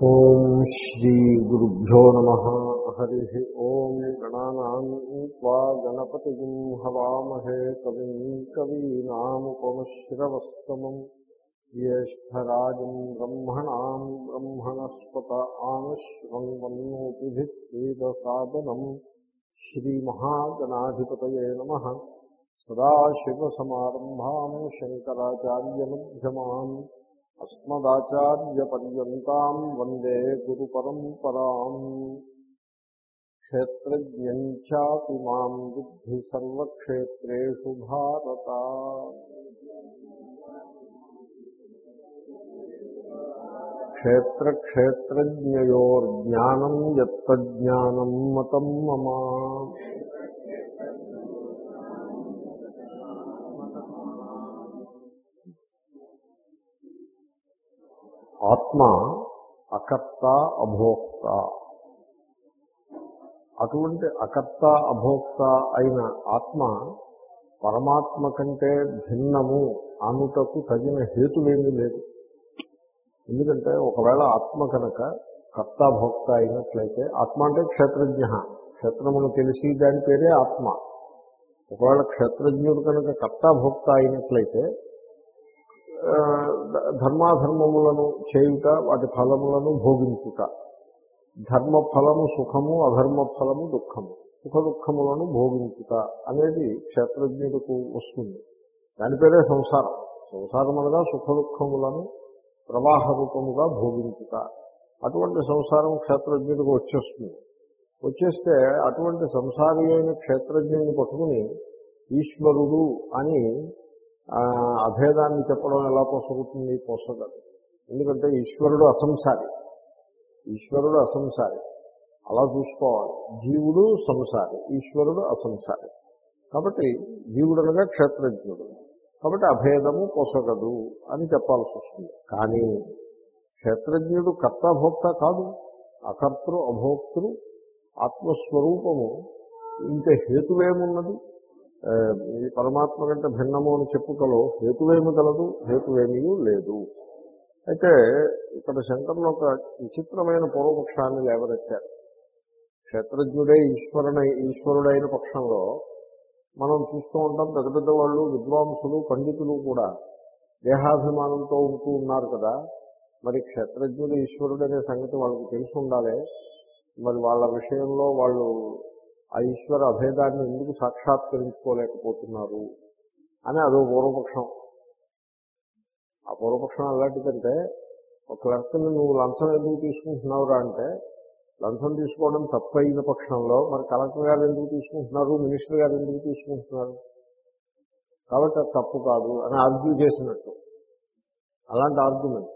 ఓం శ్రీ గురుభ్యో నమ. హరి ఓం గణానాం త్వా గణపతి హవామహే కవిం కవీనాముపమశ్రవస్తమం జ్యేష్టరాజం బ్రహ్మణాం బ్రహ్మణస్పత ఆనుష్ణ్వన్నోతిభిస్వేదసాదనం శ్రీమహాగణాధిపతయే నమ. సదాశివసమారంభాం శంకరాచార్యమధ్యమాన్ అస్మదాచార్యపర్యంతం వందే గురు పరంపరాం క్షేత్రజ్ఞం చాపి మాం బుద్ధి సర్వక్షేత్రేషు భారత. క్షేత్రక్షేత్రజ్ఞయోర్జ్ఞానం యత్తజ్ఞానం మతం మమా. ఆత్మ అకర్త అభోక్త. అటువంటి అకర్త అభోక్త అయిన ఆత్మ పరమాత్మ కంటే భిన్నము అనుటకు తగిన హేతులేమీ లేదు. ఎందుకంటే ఒకవేళ ఆత్మ కనుక కర్త భోక్త అయినట్లయితే ఆత్మ అంటే క్షేత్రజ్ఞ. క్షేత్రమును తెలిసి దాని పేరే ఆత్మ. ఒకవేళ క్షేత్రజ్ఞుడు కనుక కర్త భోక్త అయినట్లయితే ధర్మాధర్మములను చేయుట వాటి ఫలములను భోగించుట. ధర్మ ఫలము సుఖము అధర్మ ఫలము దుఃఖము. సుఖ దుఃఖములను భోగించుట అనేది క్షేత్రజ్ఞుడికి వస్తుంది. దాని పేరే సంసారం. సంసారం అనగా సుఖ దుఃఖములను ప్రవాహ రూపముగా భోగించుట. అటువంటి సంసారం క్షేత్రజ్ఞుడికి వచ్చేస్తుంది. వచ్చేస్తే అటువంటి సంసారి అయిన క్షేత్రజ్ఞుని పట్టుకుని ఈశ్వరుడు అని అభేదాన్ని చెప్పడం ఎలా పోసగుతుంది? పొసగదు. ఎందుకంటే ఈశ్వరుడు అసంసారి. ఈశ్వరుడు అసంసారి. అలా చూసుకోవాలి. జీవుడు సంసారి. ఈశ్వరుడు అసంసారి. కాబట్టి జీవుడు అనగా క్షేత్రజ్ఞుడు. కాబట్టి అభేదము పొసగదు అని చెప్పాల్సి వస్తుంది. కానీ క్షేత్రజ్ఞుడు కర్తభోక్త కాదు. అకర్తృ అభోక్తృ ఆత్మస్వరూపము. ఇంత హేతువేమున్నది? ఈ పరమాత్మ కంటే భిన్నము అని చెప్పుకలో హేతువేమి కలదు హేతువేమీ లేదు. అయితే ఇక్కడ శంకర్లో ఒక విచిత్రమైన పూర్వపక్షాన్ని లేవనెత్తారు. క్షేత్రజ్ఞుడే ఈశ్వరుడై ఈశ్వరుడైన పక్షంలో మనం చూస్తూ ఉంటాం పెద్ద పెద్ద వాళ్ళు విద్వాంసులు పండితులు కూడా దేహాభిమానంతో ఉంటూ ఉన్నారు కదా. మరి క్షేత్రజ్ఞుడు ఈశ్వరుడు అనే సంగతి వాళ్ళకి తెలిసి ఉండాలి. మరి వాళ్ళ విషయంలో వాళ్ళు ఆ ఈశ్వర అభేదాన్ని ఎందుకు సాక్షాత్కరించుకోలేకపోతున్నారు అని అదో పూర్వపక్షం. ఆ పూర్వపక్షం ఎలాంటిదంటే ఒక క్లర్క్ని నువ్వు లంచం ఎందుకు తీసుకుంటున్నావురా అంటే లంచం తీసుకోవడం తప్పైన పక్షంలో మరి కలెక్టర్ గారు ఎందుకు తీసుకుంటున్నారు మినిస్టర్ గారు ఎందుకు తీసుకుంటున్నారు? కాబట్టి అది తప్పు కాదు అని ఆర్గ్యూ చేసినట్టు. అలాంటి ఆర్గ్యుమెంట్.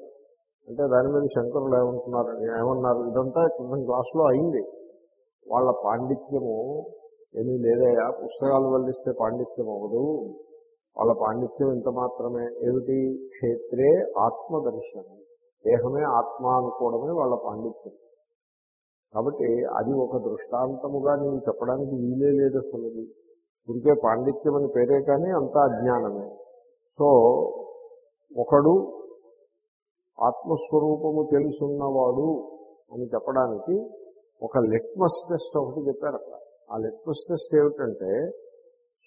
అంటే దాని మీద శంకరులు ఏమంటున్నారు ఏమన్నారు? ఇదంతా క్రితం క్లాస్లో అయింది. వాళ్ళ పాండిత్యము ఏమీ లేదయా పుస్తకాలు వల్లిస్తే పాండిత్యం అవ్వదు. వాళ్ళ పాండిత్యం ఇంత మాత్రమే. ఏమిటి? క్షేత్రే ఆత్మదర్శనం. దేహమే ఆత్మ అనుకోవడమే వాళ్ళ పాండిత్యం. కాబట్టి అది ఒక దృష్టాంతముగా నేను చెప్పడానికి వీలే లేదు అసలు అది. ఉరికే పాండిత్యం అని పేరే కానీ అంతా అజ్ఞానమే. సో ఒకడు ఆత్మస్వరూపము తెలుసున్నవాడు అని చెప్పడానికి ఒక లిట్మస్ టెస్ట్ ఒకటి చెప్పారు అక్కడ. ఆ లిట్మస్ టెస్ట్ ఏమిటంటే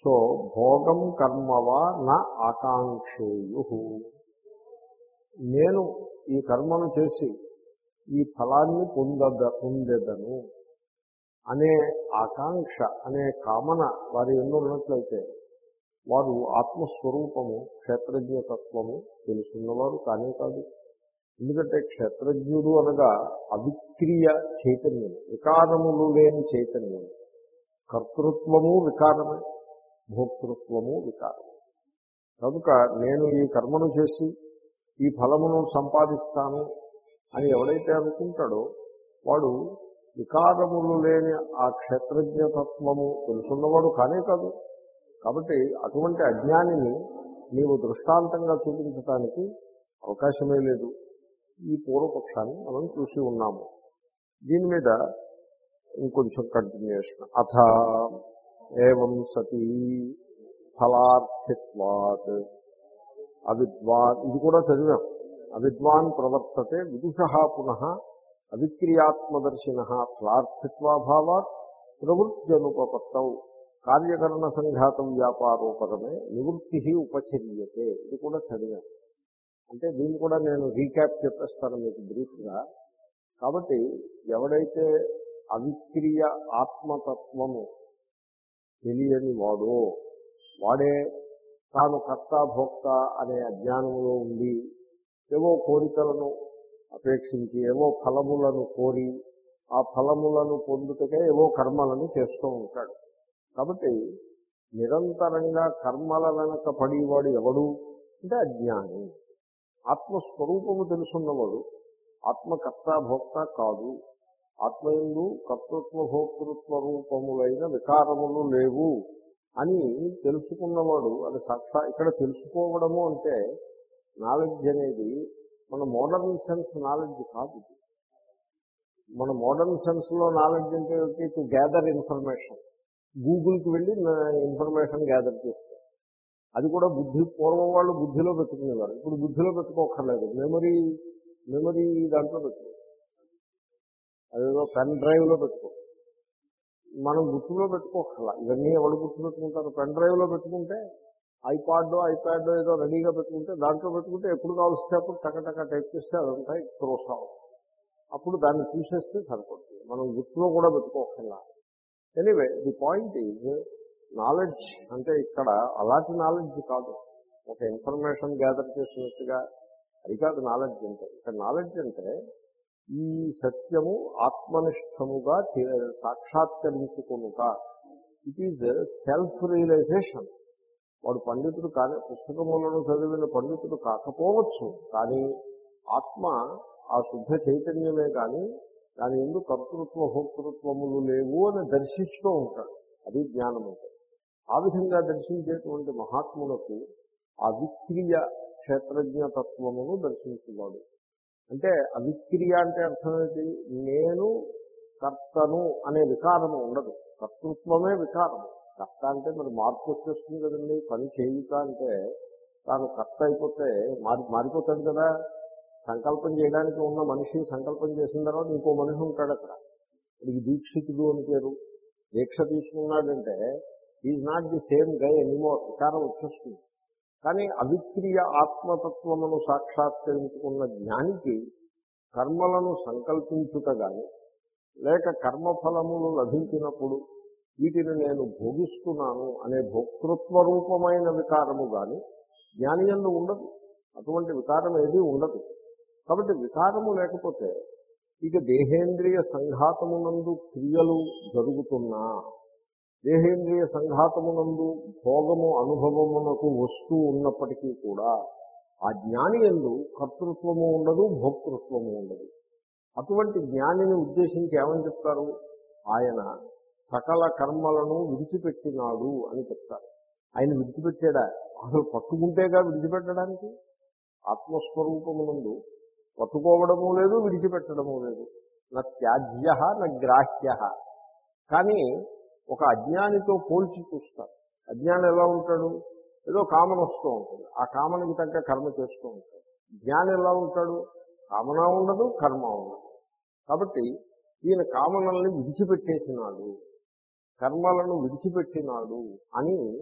సో భోగం కర్మవా నా ఆకాంక్షేయు. నేను ఈ కర్మను చేసి ఈ ఫలాన్ని పొందద పొందెదను అనే ఆకాంక్ష అనే కామన వారి ఎన్నో ఉన్నట్లయితే వారు ఆత్మస్వరూపము క్షేత్రజ్ఞతత్వము తెలుసున్నవారు కానీ కాదు. ఎందుకంటే క్షేత్రజ్ఞుడు అనగా అవిక్రియ చైతన్యం వికారములు లేని చైతన్యం. కర్తృత్వము వికారమే భోక్తృత్వము వికారము. కనుక నేను ఈ కర్మను చేసి ఈ ఫలమును సంపాదిస్తాను అని ఎవడైతే అనుకుంటాడో వాడు వికారములు లేని ఆ క్షేత్రజ్ఞతత్వము తెలుసున్నవాడు కానే కాదు. కాబట్టి అటువంటి అజ్ఞానిని నీవు దృష్టాంతంగా చూపించటానికి అవకాశమే లేదు. ఈ పూర్వపక్షాన్ని మనం చూసి ఉన్నాము. దీని మీద ఇంకొంచెం కంటిన్యూషన్ అథ ఏం సతీ ఫలార్థిత్వాత్ అవిద్వాన్ ఇది కూడా చదివాం. అవిద్వాన్ ప్రవర్తతే విదుష పునః అవిక్రియాత్మదర్శిన ఫలార్థిత్వాభావాత్ ప్రవృత్త్యనుపపత్తౌ. కార్యకరణ సంఘాతం వ్యాపారోపరమే నివృత్తి ఉపచర్యతే. ఇది కూడా చదివాం. అంటే దీన్ని కూడా నేను రీక్యాప్ చెప్పేస్తాను మీకు బ్రీఫ్గా కాబట్టి ఎవడైతే అవిక్రియ ఆత్మతత్వము తెలియని వాడో వాడే తాను కర్త భోక్త అనే అజ్ఞానంలో ఉండి ఏవో కోరికలను అపేక్షించి ఏవో ఫలములను కోరి ఆ ఫలములను పొందుటకే ఏవో కర్మలను చేస్తూ ఉంటాడు. కాబట్టి నిరంతరంగా కర్మల వెనక పడేవాడు ఎవడు? అంటే అజ్ఞాని. ఆత్మస్వరూపము తెలుసున్నవాడు ఆత్మకర్త భోక్త కాదు. ఆత్మయందు కర్తృత్వ భోక్తృత్వ రూపములైన వికారములు లేవు అని తెలుసుకున్నవాడు అది సాక్షా ఇక్కడ తెలుసుకోవడము అంటే నాలెడ్జ్ అనేది మన మోడర్న్ సెన్స్ నాలెడ్జ్ కాదు. మన మోడర్న్ సెన్స్లో నాలెడ్జ్ అంటే టు గ్యాదర్ ఇన్ఫర్మేషన్ గూగుల్కి వెళ్ళి ఇన్ఫర్మేషన్ గ్యాదర్ చేస్తాం అది కూడా బుద్ధి పూర్వం వాళ్ళు బుద్ధిలో పెట్టుకునేవారు. ఇప్పుడు బుద్ధిలో పెట్టుకోకర్లేదు మెమరీ మెమరీ దాంట్లో పెట్టుకో. అదేదో పెన్ డ్రైవ్లో పెట్టుకో. మనం గుర్తులో పెట్టుకోకర్లా ఇవన్నీ ఎవరు గుర్తు పెట్టుకుంటారు? పెన్ డ్రైవ్లో పెట్టుకుంటే ఐపాడ్ ఐప్యాడ్ ఏదో రెడీగా పెట్టుకుంటే దాంట్లో పెట్టుకుంటే ఎప్పుడు కావలిస్తే అప్పుడు టకటక టైప్ చేస్తే అదంతా క్రోస్ అప్పుడు దాన్ని చూసేస్తే సరిపడుతుంది మనం గుర్తులో కూడా పెట్టుకోకర్లా anyway the point is knowledge అంటే ఇక్కడ అలాంటి నాలెడ్జ్ కాదు. ఒక ఇన్ఫర్మేషన్ గ్యాదర్ చేసినట్టుగా అది కాదు నాలెడ్జ్ అంటే. ఇక్కడ నాలెడ్జ్ అంటే ఈ సత్యము ఆత్మనిష్టముగా సాక్షాత్కరించుకునుక ఇట్ ఈజ్ సెల్ఫ్ రియలైజేషన్ వాడు పండితుడు కానీ పుస్తకములను చదివిన పండితుడు కాకపోవచ్చు కానీ ఆత్మ ఆ శుద్ధ చైతన్యమే కానీ దాని ఎందుకు కర్తృత్వ భోక్తృత్వములు లేవు అని దర్శిస్తూ ఉంటాడు. అది జ్ఞానం అంటే ఆ విధంగా దర్శించేటువంటి మహాత్ములకు అవిక్రియ క్షేత్రజ్ఞతత్వమును దర్శించేవాడు. అంటే అవిక్రియ అంటే అర్థం నేను కర్తను అనే వికారము ఉండదు. కర్తృత్వమే వికారము కర్త అంటే మరి మార్పు వచ్చేస్తుంది కదండి. పని చేయుట అంటే తాను కర్త అయిపోతే మారి మారిపోతాడు కదా. సంకల్పం చేయడానికి ఉన్న మనిషి సంకల్పం చేసిన తర్వాత ఇంకో మనిషి ఉంటాడు అక్కడ. ఇది దీక్షితుడు అని పేరు. దీక్ష తీసుకున్నాడంటే is not the same guy anymore వికారం వచ్చేస్తుంది. కానీ అవిక్రియ ఆత్మతత్వమును సాక్షాత్కరించుకున్న జ్ఞానికి కర్మలను సంకల్పించుట గాని లేక కర్మఫలములు లభించినప్పుడు వీటిని నేను భోగిస్తున్నాను అనే భోక్తృత్వ రూపమైన వికారము కానీ జ్ఞానియందు ఉండదు. అటువంటి వికారం ఏది ఉండదు. కాబట్టి వికారము లేకపోతే ఇక దేహేంద్రియ సంఘాతమునందు క్రియలు జరుగుతున్నా. దేహేంద్రియ సంఘాతమునందు భోగము అనుభవమునకు వస్తూ ఉన్నప్పటికీ కూడా ఆ జ్ఞాని ఎందు కర్తృత్వము ఉండదు భోక్తృత్వము ఉండదు. అటువంటి జ్ఞానిని ఉద్దేశించి ఏమని చెప్తారు? ఆయన సకల కర్మలను విడిచిపెట్టినాడు అని చెప్తారు. ఆయన విడిచిపెట్టాడా? అసలు పట్టుకుంటేగా విడిచిపెట్టడానికి? ఆత్మస్వరూపమునందు పట్టుకోవడము లేదు విడిచిపెట్టడము లేదు. నా త్యాజ్య నా గ్రాహ్య. కానీ ఒక అజ్ఞానితో పోల్చి చూస్తారు. అజ్ఞానం ఎలా ఉంటాడు? ఏదో కామన వస్తూ ఉంటుంది. ఆ కామనకి తగ్గ కర్మ చేస్తూ ఉంటాడు. జ్ఞానం ఎలా ఉంటాడు? కామన ఉండదు కర్మ ఉండదు. కాబట్టి ఈయన కామనల్ని విడిచిపెట్టేసినాడు. కర్మలను విడిచిపెట్టినాడు అని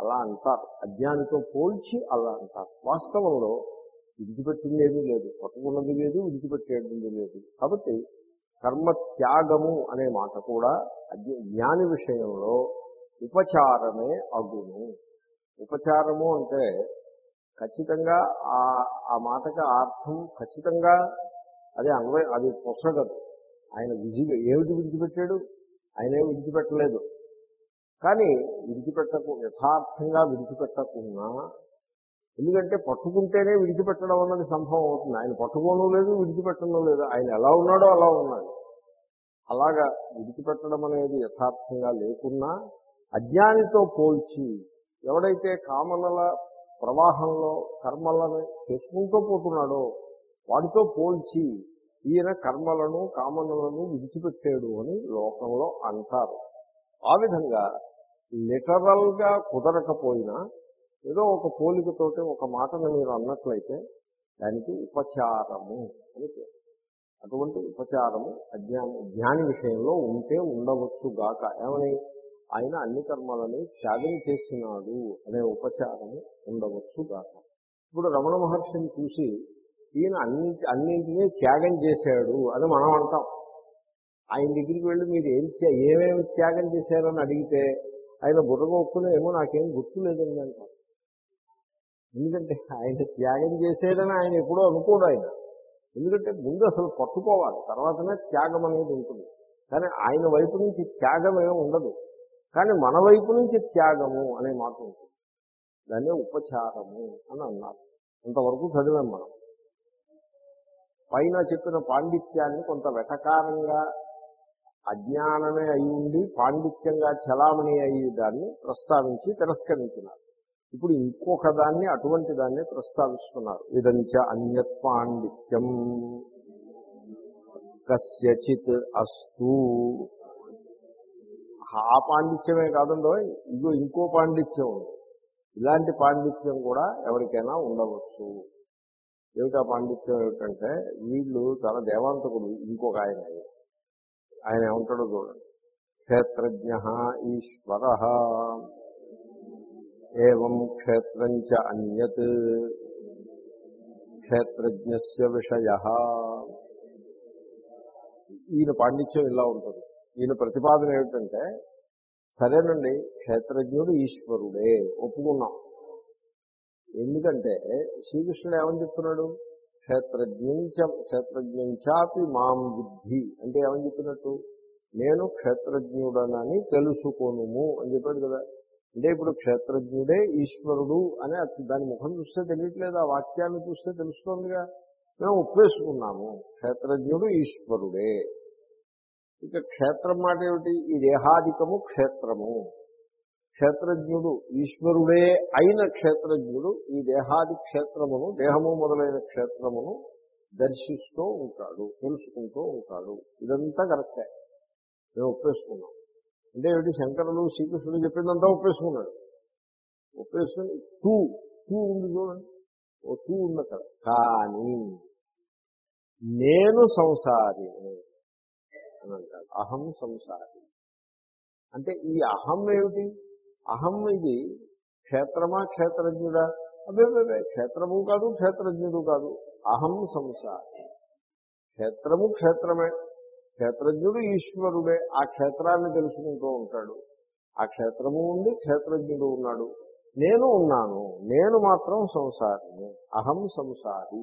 అలా అంటారు. అజ్ఞానితో పోల్చి అలా అంటారు. వాస్తవంలో విడిచిపెట్టిందేమీ లేదు. పట్టుకున్నది లేదు విడిచిపెట్టేది లేదు. కాబట్టి కర్మ త్యాగము అనే మాట కూడా అజ్ఞ జ్ఞాని విషయంలో ఉపచారమే అగును. ఉపచారము అంటే ఖచ్చితంగా ఆ ఆ మాటకి ఆ అర్థం ఖచ్చితంగా అది అన్వయ అది పొసగదు. ఆయన విధి ఏమిటి విడిచిపెట్టాడు ఆయనే విడిచిపెట్టలేదు కానీ విడిచిపెట్టకు యథార్థంగా విడిచిపెట్టకున్నా ఎందుకంటే పట్టుకుంటేనే విడిచిపెట్టడం అన్నది సంభవం అవుతుంది. ఆయన పట్టుకోను లేదు విడిచిపెట్టడం లేదు. ఆయన ఎలా ఉన్నాడో అలా ఉన్నాడు. అలాగా విడిచిపెట్టడం అనేది యథార్థంగా లేకున్నా అజ్ఞానితో పోల్చి ఎవడైతే కామనల ప్రవాహంలో కర్మలను చేసుకుంటూ పోతున్నాడో వాడితో పోల్చి ఈయన కర్మలను కామనలను విడిచిపెట్టాడు అని లోకంలో అంటారు. ఆ విధంగా లిటరల్గా కుదరకపోయినా ఏదో ఒక పోలికతోటి ఒక మాటను మీరు అన్నట్లయితే దానికి ఉపచారము అని పేరు. అటువంటి ఉపచారము అజ్ఞాని జ్ఞాని విషయంలో ఉంటే ఉండవచ్చు గాక ఏమని? ఆయన అన్ని కర్మలని త్యాగం చేసినాడు అనే ఉపచారము ఉండవచ్చు గాక ఇప్పుడు రమణ మహర్షిని చూసి ఈయన అన్ని అన్నింటినీ త్యాగం చేశాడు అని మనం అంటాం. ఆయన దగ్గరికి వెళ్ళి మీరు ఏం ఏమేమి త్యాగం చేశారని అడిగితే ఆయన బుర్రగొక్కునే ఏమో నాకేం గుర్తు లేదండి అంటారు. ఎందుకంటే ఆయన త్యాగం చేశాడని ఆయన ఎప్పుడూ అనుకోడు ఆయన. ఎందుకంటే ముందు అసలు పట్టుకోవాలి. తర్వాతనే త్యాగం అనేది ఉంటుంది. కానీ ఆయన వైపు నుంచి త్యాగం ఏమి ఉండదు. కానీ మన వైపు నుంచి త్యాగము అనే మాట ఉంటుంది. దాన్నే ఉపచారము అని అన్నారు. అంతవరకు చదివాం మనం. పైన చెప్పిన పాండిత్యాన్ని కొంత వెటకారంగా అజ్ఞానమే అయి ఉండి పాండిత్యంగా చలామణి అయ్యి దాన్ని ప్రస్తావించి తిరస్కరించినారు. ఇప్పుడు ఇంకొక దాన్ని అటువంటి దాన్ని ప్రస్తావిస్తున్నారు. ఇదంచ అన్యత్ పాండిత్యం కస్యచిత్ అస్తు. ఆ పాండిత్యమే కాదండో ఇగో ఇంకో పాండిత్యం ఉంది. ఇలాంటి పాండిత్యం కూడా ఎవరికైనా ఉండవచ్చు. ఏమిటా పాండిత్యం ఏమిటంటే వీళ్ళు చాలా దేవాంతకుడు ఇంకొక ఆయన. ఆయన ఏమంటాడో చూడండి. క్షేత్రజ్ఞ ఈశ్వర. ఏం క్షేత్రం చ అన్యత్ క్షేత్రజ్ఞస్య విషయ ఈయన పాండిత్యం ఇలా ఉంటుంది. ఈయన ప్రతిపాదన ఏమిటంటే సరేనండి క్షేత్రజ్ఞుడు ఈశ్వరుడే ఒప్పుకున్నాం. ఎందుకంటే శ్రీకృష్ణుడు ఏమని చెప్తున్నాడు? క్షేత్రజ్ఞంచ క్షేత్రజ్ఞంచాపి మాం బుద్ధి. అంటే ఏమని చెప్పినట్టు? నేను క్షేత్రజ్ఞుడనని తెలుసుకోనుము అని చెప్పాడు కదా. అంటే ఇప్పుడు క్షేత్రజ్ఞుడే ఈశ్వరుడు అని దాని ముఖం చూస్తే తెలియట్లేదు ఆ వాక్యాన్ని చూస్తే తెలుస్తోందిగా. మేము ఒప్పేసుకున్నాము క్షేత్రజ్ఞుడు ఈశ్వరుడే. ఇక క్షేత్రం మాట ఏమిటి? ఈ దేహాధికము క్షేత్రము. క్షేత్రజ్ఞుడు ఈశ్వరుడే అయిన క్షేత్రజ్ఞుడు ఈ దేహాది క్షేత్రమును దేహము మొదలైన క్షేత్రమును దర్శిస్తూ ఉంటాడు తెలుసుకుంటూ ఉంటాడు. ఇదంతా కరెక్టే. మేము ఒప్పేసుకున్నాం అంటే ఏమిటి? శంకరులు శ్రీకృష్ణుడు చెప్పిందంతా ఒప్పేసుకున్నాడు. ఒప్పేసుకుని టూ టూ ఉంది చూడండి. ఓ టూ ఉంది అక్కడ కానీ నేను సంసారిని అని అంటాడు. అహం సంసారి. అంటే ఈ అహం ఏమిటి? అహం ఇది క్షేత్రమా క్షేత్రజ్ఞుడా? అదే అదే. క్షేత్రము కాదు క్షేత్రజ్ఞుడు కాదు. అహం సంసారి. క్షేత్రము క్షేత్రమే. క్షేత్రజ్ఞుడు ఈశ్వరుడే. ఆ క్షేత్రాన్ని తెలుసుకుంటూ ఉంటాడు. ఆ క్షేత్రము ఉంది క్షేత్రజ్ఞుడు ఉన్నాడు. నేను ఉన్నాను. నేను మాత్రం సంసారిని. అహం సంసారి.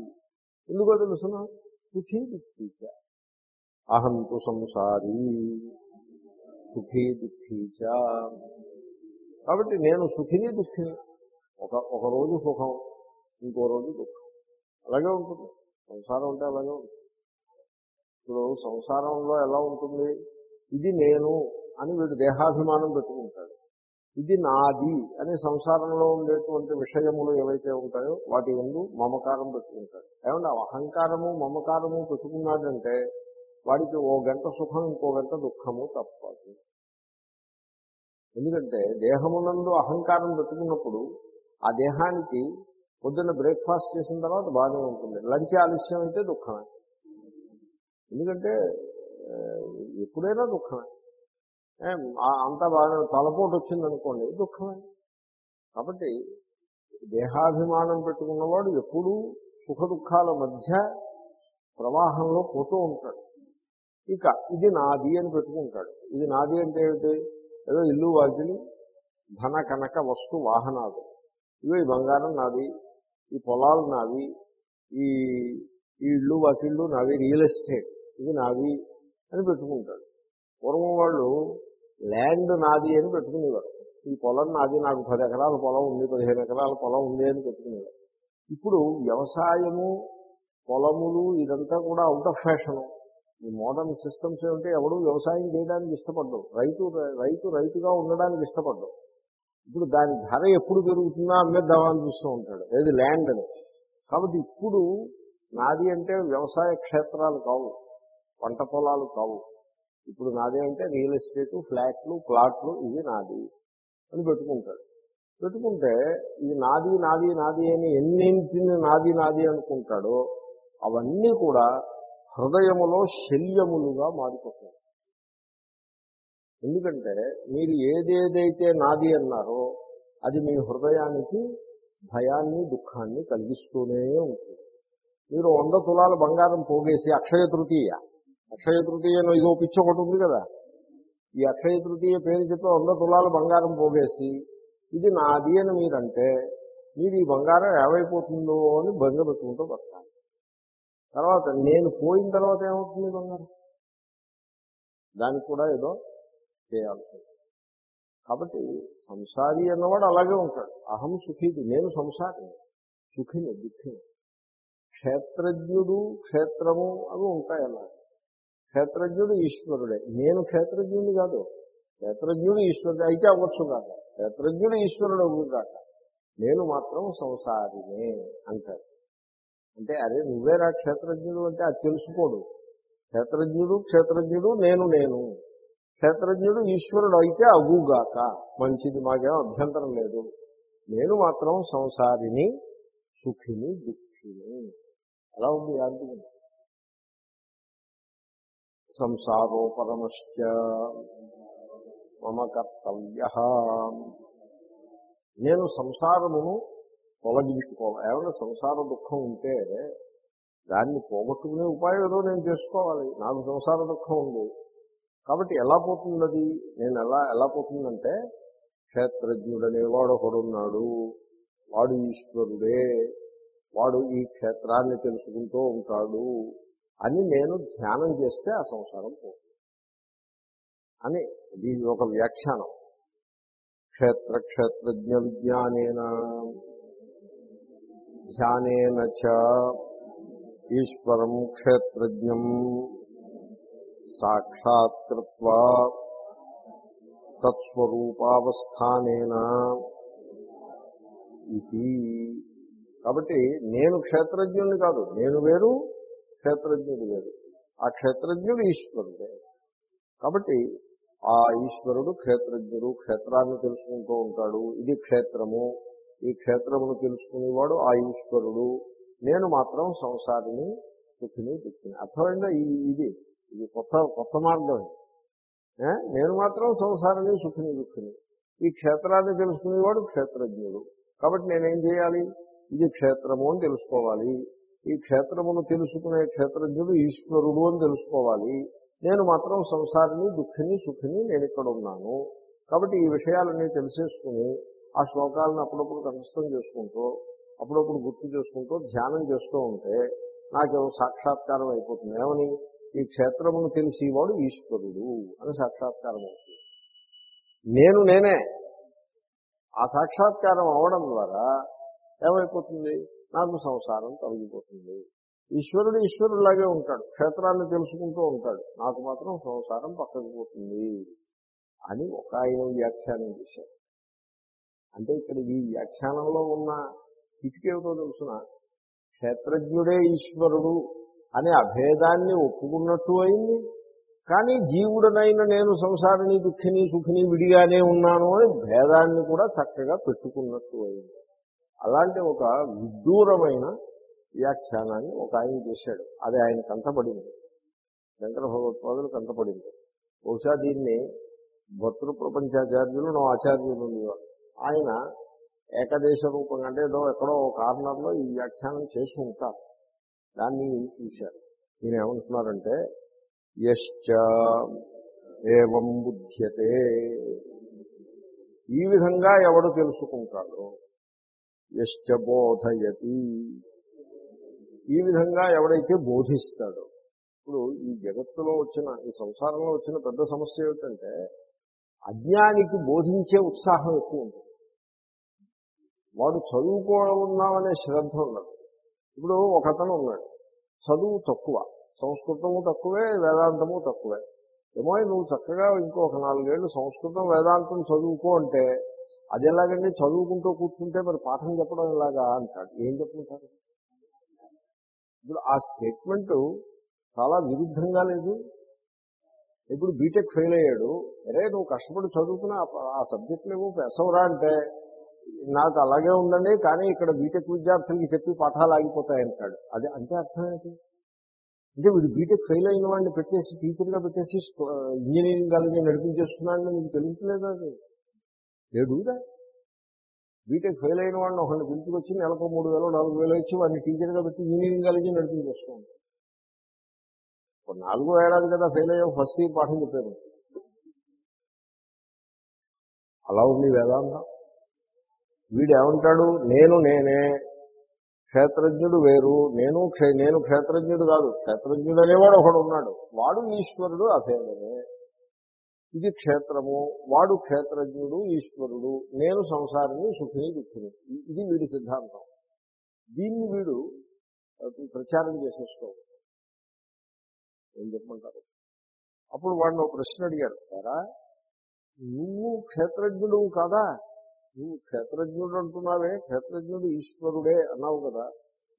ఎందుకో తెలుసిన? సుఖీ దుఃఖీచ అహం తు సంసారి. సుఖీ దుఃఖీచ కాబట్టి నేను సుఖిని దుఃఖిని. ఒక ఒక రోజు సుఖం ఇంకో రోజు దుఃఖం. అలాగే ఉంటుంది. సంసారం అంటే అలాగే ఉంటుంది. ఇప్పుడు సంసారంలో ఎలా ఉంటుంది? ఇది నేను అని వీడు దేహాభిమానం పెట్టుకుంటాడు. ఇది నాది అని సంసారంలో ఉండేటువంటి విషయములు ఏవైతే ఉంటాయో వాటి ముందు మమకారం పెట్టుకుంటాడు. ఏమంటే అహంకారము మమకారము పెట్టుకున్నాడంటే వాడికి ఓ గంట సుఖం ఇంకో గంట దుఃఖము తప్పదు. ఎందుకంటే దేహమునందు అహంకారం పెట్టుకున్నప్పుడు ఆ దేహానికి పొద్దున్న బ్రేక్ఫాస్ట్ చేసిన తర్వాత బాగానే ఉంటుంది. లంచ్ ఆలస్యం అయితే దుఃఖమే. ఎందుకంటే ఎప్పుడైనా దుఃఖమే. అంత అంతా బాగా తలపోటు వచ్చిందనుకోండి దుఃఖమే. కాబట్టి దేహాభిమానం పెట్టుకున్నవాడు ఎప్పుడూ సుఖ దుఃఖాల మధ్య ప్రవాహంలో పోతూ ఉంటాడు. ఇక ఇది నాది అని పెట్టుకుంటాడు. ఇది నాది అంటే ఏమిటి? ఏదో ఇల్లు వాకిలి ధన కనక వస్తు వాహనాలు. ఇవో ఈ బంగారం నాది ఈ పొలాలు నావి ఈ ఈ ఇళ్ళు వాకిళ్ళు నావి రియల్ ఎస్టేట్. ఇది నాది అని పెట్టుకుంటాడు. పూర్వం వాళ్ళు ల్యాండ్ నాది అని పెట్టుకునేవారు. ఈ పొలం నాది నాకు పది ఎకరాల పొలం ఉంది పదిహేను ఎకరాల పొలం ఉంది అని పెట్టుకునేవారు. ఇప్పుడు వ్యవసాయము పొలములు ఇదంతా కూడా అవుట్ ఆఫ్ ఫ్యాషను ఈ మోడర్న్ సిస్టమ్స్ ఏమిటి ఎవడు వ్యవసాయం చేయడానికి ఇష్టపడ్డావు రైతు రైతు రైతుగా ఉండడానికి ఇష్టపడ్డు. ఇప్పుడు దాని ధర ఎప్పుడు పెరుగుతుందా అమ్మేద్దామని చూస్తూ ఉంటాడు. ఏది ల్యాండ్ అని. కాబట్టి ఇప్పుడు నాది అంటే వ్యవసాయ క్షేత్రాలు కావు. పంట పొలాలు కావు. ఇప్పుడు నాది అంటే రియల్ ఎస్టేట్ ఫ్లాట్లు ప్లాట్లు ఇవి నాది అని పెట్టుకుంటాడు. పెట్టుకుంటే ఇది నాది నాది నాది అని ఎన్నింటిని నాది నాది అనుకుంటాడో అవన్నీ కూడా హృదయములో శల్యములుగా మారిపోతుంది ఎందుకంటే మీరు ఏదేదైతే నాది అన్నారో అది మీ హృదయానికి భయాన్ని దుఃఖాన్ని కలిగిస్తూనే ఉంటుంది. మీరు వంద తులాల బంగారం పోగేసి అక్షయ తృతీయ అక్షయ తృతీయను ఇదో పిచ్చి ఒకటి ఉంది కదా. ఈ అక్షయ తృతీయ పేరు చెప్పి వంద తులాల బంగారం పోగేసి ఇది నాది అని మీరంటే మీరు ఈ బంగారం ఏమైపోతుందో అని భంగ పెట్టుకుంటూ వస్తాను తర్వాత నేను పోయిన తర్వాత ఏమవుతుంది బంగారం? దానికి కూడా ఏదో చేయాల్సి కాబట్టి సంసారి అన్నవాడు అలాగే ఉంటాడు. అహం సుఖీది నేను సంసారిని సుఖిని దుఃఖిని. క్షేత్రజ్ఞుడు క్షేత్రము అవి ఉంటాయి అలా. క్షేత్రజ్ఞుడు ఈశ్వరుడే. నేను క్షేత్రజ్ఞుడిని కాదు. క్షేత్రజ్ఞుడు ఈశ్వరుడు. అయితే అవ్వచ్చు కాక క్షేత్రజ్ఞుడు ఈశ్వరుడు అవ్వదు కాక. నేను మాత్రం సంసారినే అంటాడు. అంటే అరే నువ్వేరా క్షేత్రజ్ఞుడు అంటే అది తెలుసుకోడు. క్షేత్రజ్ఞుడు క్షేత్రజ్ఞుడు నేను నేను. క్షేత్రజ్ఞుడు ఈశ్వరుడు అయితే అగుగాక మంచిది మాకేం అభ్యంతరం లేదు. నేను మాత్రం సంసారిని సుఖిని దుఃఖిని. అలా ఉంది ఆర్గ్యుమెంట్ సంసారో పరమశ్చ మమ కర్తవ్య. నేను సంసారమును తొలగించుకోవాలి. ఏమైనా సంసార దుఃఖం ఉంటే దాన్ని పోగొట్టుకునే ఉపాయం ఏదో నేను చేసుకోవాలి. నాకు సంసార దుఃఖం ఉంది. కాబట్టి ఎలా పోతుంది అది నేను ఎలా ఎలా పోతుందంటే క్షేత్రజ్ఞుడనేవాడు ఒకడున్నాడు. వాడు ఈశ్వరుడే. వాడు ఈ క్షేత్రాన్ని తెలుసుకుంటూ ఉంటాడు. అని నేను ధ్యానం చేస్తే ఆ సంసారం పోతుంది. అని ఇది ఒక వ్యాఖ్యానం. క్షేత్ర క్షేత్రజ్ఞ విజ్ఞానేన ధ్యానేన చ ఈశ్వరం క్షేత్రజ్ఞం సాక్షాత్కృత్వా తత్స్వరూపావస్థానేన ఇది. కాబట్టి నేను క్షేత్రజ్ఞుని కాదు నేను వేరు క్షేత్రజ్ఞుడు వేరు. ఆ క్షేత్రజ్ఞుడు ఈశ్వరుడే. కాబట్టి ఆ ఈశ్వరుడు క్షేత్రజ్ఞుడు క్షేత్రాన్ని తెలుసుకుంటూ ఉంటాడు. ఇది క్షేత్రము. ఈ క్షేత్రమును తెలుసుకునేవాడు ఆ ఈశ్వరుడు. నేను మాత్రం సంసారిని దుఃఖిని దుఃఖిని. అర్థమైందా? ఈ ఇది ఇది కొత్త కొత్త మార్గం నేను మాత్రం సంసారిని సుఖిని దుఃఖిని. ఈ క్షేత్రాన్ని తెలుసుకునేవాడు క్షేత్రజ్ఞుడు. కాబట్టి నేనేం చేయాలి? ఇది క్షేత్రము అని తెలుసుకోవాలి. ఈ క్షేత్రమును తెలుసుకునే క్షేత్రజ్ఞుడు ఈశ్వరుడు అని తెలుసుకోవాలి. నేను మాత్రం సంసారిని దుఃఖిని సుఖిని నేను ఇక్కడ ఉన్నాను. కాబట్టి ఈ విషయాలన్నీ తెలిసేసుకుని ఆ శ్లోకాలను అప్పుడప్పుడు కంఠస్థం చేసుకుంటూ అప్పుడప్పుడు గుర్తు చేసుకుంటూ ధ్యానం చేస్తూ ఉంటే నాకు సాక్షాత్కారం అయిపోతుంది. ఏమని? ఈ క్షేత్రమును తెలిసేవాడు ఈశ్వరుడు అని సాక్షాత్కారం అవుతుంది. నేను నేనే. ఆ సాక్షాత్కారం అవడం ద్వారా ఏమైపోతుంది? నాకు సంసారం తొలగిపోతుంది ఈశ్వరుడు ఈశ్వరులాగే ఉంటాడు. క్షేత్రాన్ని తెలుసుకుంటూ ఉంటాడు. నాకు మాత్రం సంసారం పక్కకు పోతుంది అని ఒక ఆయన వ్యాఖ్యానం చేశారు అంటే ఇక్కడ ఈ వ్యాఖ్యానంలో ఉన్న కిటికేమిటో తెలుసిన? క్షేత్రజ్ఞుడే ఈశ్వరుడు అనే అభేదాన్ని ఒప్పుకున్నట్టు అయింది. కానీ జీవుడనైన నేను సంసారిని దుఃఖిని సుఖిని విడిగానే ఉన్నాను అని భేదాన్ని కూడా చక్కగా పెట్టుకున్నట్టు అయింది. అలాంటి ఒక విదూరమైన వ్యాఖ్యానాన్ని ఒక ఆయన చేశాడు. అది ఆయన కంటపడింది. శంకర భగవత్పాదులు కంటపడింది. బహుశా దీన్ని భర్తృ ప్రపంచాచార్యులు నా ఆచార్యులు ఉండేవారు ఆయన ఏకదేశ రూపంగా అంటే ఏదో ఎక్కడో ఒక కార్నర్లో ఈ వ్యాఖ్యానం చేసి ఉంటారు. దాన్ని చూశారు. ఈయన ఏమంటున్నారంటే యశ్చ ఏవం బుధ్యతే ఈ విధంగా ఎవడు తెలుసుకుంటాడు యశ్చ బోధయతి. ఈ విధంగా ఎవడైతే బోధిస్తాడో ఇప్పుడు ఈ జగత్తులో వచ్చిన ఈ సంసారంలో వచ్చిన పెద్ద సమస్య ఏమిటంటే అజ్ఞానికి బోధించే ఉత్సాహం ఎక్కువ ఉంటుంది. వాడు చదువుకోవాలనే శ్రద్ధ ఉండదు. ఇప్పుడు ఒక అతను ఉన్నాడు చదువు తక్కువ సంస్కృతము తక్కువే వేదాంతము తక్కువే. ఏమో నువ్వు చక్కగా ఇంకొక నాలుగేళ్ళు సంస్కృతం వేదాంతం చదువుకో అంటే అది ఎలాగండి? చదువుకుంటూ కూర్చుంటే మరి పాఠం చెప్పడం ఎలాగా అంటాడు? ఏం చెప్పుకుంటారు ఇప్పుడు ఆ స్టేట్మెంట్ చాలా విరుద్ధంగా లేదు. ఇప్పుడు బీటెక్ ఫెయిల్ అయ్యాడు. అరే నువ్వు కష్టపడి చదువుకున్న ఆ సబ్జెక్టులు ఏమో పెసవరా అంటే నాకు అలాగే ఉందండి కానీ ఇక్కడ బీటెక్ విద్యార్థులకి చెప్పి పాఠాలు ఆగిపోతాయంటాడు అది అంటే అర్థం ఏంటి? అంటే వీడు బీటెక్ ఫెయిల్ అయిన వాడిని పెట్టేసి టీచర్గా పెట్టేసి ఇంజనీరింగ్ కాలేజీ నడిపించేస్తున్నాడని మీకు తెలుస్తలేదా అది? లేడుదా బీటెక్ ఫెయిల్ అయిన వాడిని ఒకరిని పిలుచుకొచ్చి నెలకు మూడు వేలు నాలుగు వేలు ఇచ్చి వాడిని టీచర్గా పెట్టి ఇంజనీరింగ్ కాలేజీ నడిపించేస్తున్నాడు ఒక నాలుగో ఏడాది కదా ఫెయిల్ అయ్యావు ఫస్ట్ ఇయర్ పాఠం చెప్పారు. అలా ఉంది వేదాంతం. వీడు ఏమంటాడు నేను నేనే. క్షేత్రజ్ఞుడు వేరు. నేను క్షే- నేను క్షేత్రజ్ఞుడు కాదు. క్షేత్రజ్ఞుడు అనేవాడు ఒకడు ఉన్నాడు. వాడు ఈశ్వరుడు అభేదమే ఇది క్షేత్రము వాడు క్షేత్రజ్ఞుడు ఈశ్వరుడు నేను సంసారిని సుఖిని దుఃఖిని. ఇది వీడి సిద్ధాంతం. దీన్ని వీడు ప్రచారం చేసేసుకోవాలి. ఏం చెప్పమంటారు? అప్పుడు వాడిని ఒక ప్రశ్న అడిగారు సారా నువ్వు క్షేత్రజ్ఞుడు కాదా? నువ్వు క్షేత్రజ్ఞుడు అంటున్నావే క్షేత్రజ్ఞుడు ఈశ్వరుడే అన్నావు కదా.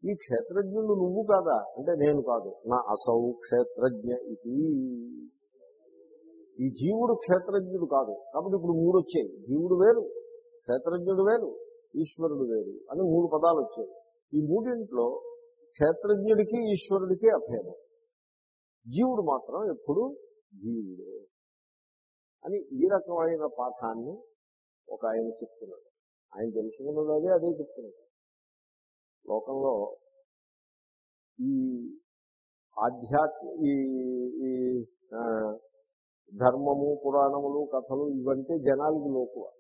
ఈ క్షేత్రజ్ఞుడు నువ్వు కాదా? అంటే నేను కాదు. నా అసౌ క్షేత్రజ్ఞ ఇది. ఈ జీవుడు క్షేత్రజ్ఞుడు కాదు. కాబట్టి ఇప్పుడు మూడు వచ్చాయి. జీవుడు వేరు క్షేత్రజ్ఞుడు వేరు ఈశ్వరుడు వేరు అని మూడు పదాలు వచ్చాయి. ఈ మూడింట్లో క్షేత్రజ్ఞుడికి ఈశ్వరుడికి అభేదం. జీవుడు మాత్రం ఎప్పుడు జీవుడే అని ఈ రకమైన పాఠాన్ని ఒక ఆయన చెప్తున్నాడు. ఆయన తెలుసుకున్నది అదే అదే చెప్తున్నాడు. లోకంలో ఈ ఆధ్యాత్మ ఈ ఈ ధర్మము పురాణములు కథలు ఇవంటే జనాలకి లోకువ.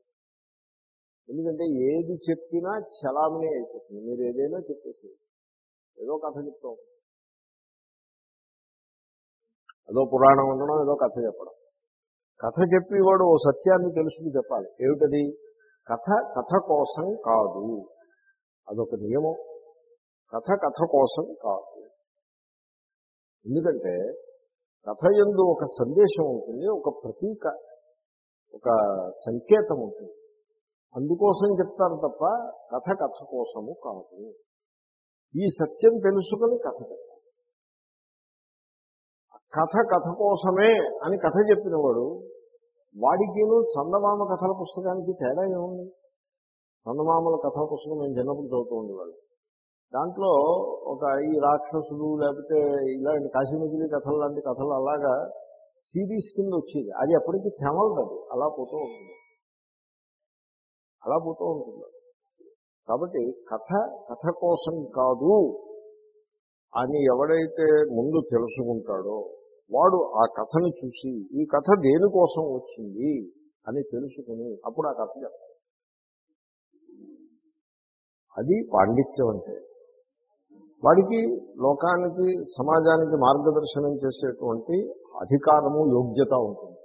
ఎందుకంటే ఏది చెప్పినా చలామణి అయిపోతుంది. మీరు ఏదైనా చెప్పేసి ఏదో కథ చెప్తాం. ఏదో పురాణం ఉండడం ఏదో కథ చెప్పడం. కథ చెప్పేవాడు ఓ సత్యాన్ని తెలుసుకుని చెప్పాలి. ఏమిటది? కథ కథ కోసం కాదు. అదొక నియమం. కథ కథ కోసం కాదు. ఎందుకంటే కథ ఎందు ఒక సందేశం ఉంటుంది ఒక ప్రతీక ఒక సంకేతం ఉంటుంది. అందుకోసం చెప్తారు తప్ప కథ కథ కోసము కాదు. ఈ సత్యం తెలుసుకొని కథ చెప్తారు కథ కథ కోసమే అని కథ చెప్పినవాడు వాడికిను చందమామ కథల పుస్తకానికి తేడా ఏముంది? చందమామల కథా పుస్తకం నేను చిన్నప్పుడు చదువుతూ ఉండేవాళ్ళు దాంట్లో ఒక ఈ రాక్షసులు లేకపోతే ఇలాంటి కాశీమజిలి కథలు లాంటి కథలు అలాగా సిరీస్ కింద వచ్చేది. అది ఎప్పటికీ తెమలదు అది. అలా పోతూ ఉంటుంది. అలా పోతూ ఉంటుంది. కాబట్టి కథ కథ కోసం కాదు అని ఎవడైతే ముందు తెలుసుకుంటాడో వాడు ఆ కథను చూసి ఈ కథ దేనికోసం వచ్చింది అని తెలుసుకుని అప్పుడు ఆ కథ చెప్తాడు. అది పాండిత్యం అంటే. వాడికి లోకానికి సమాజానికి మార్గదర్శనం చేసేటువంటి అధికారము యోగ్యత ఉంటుంది.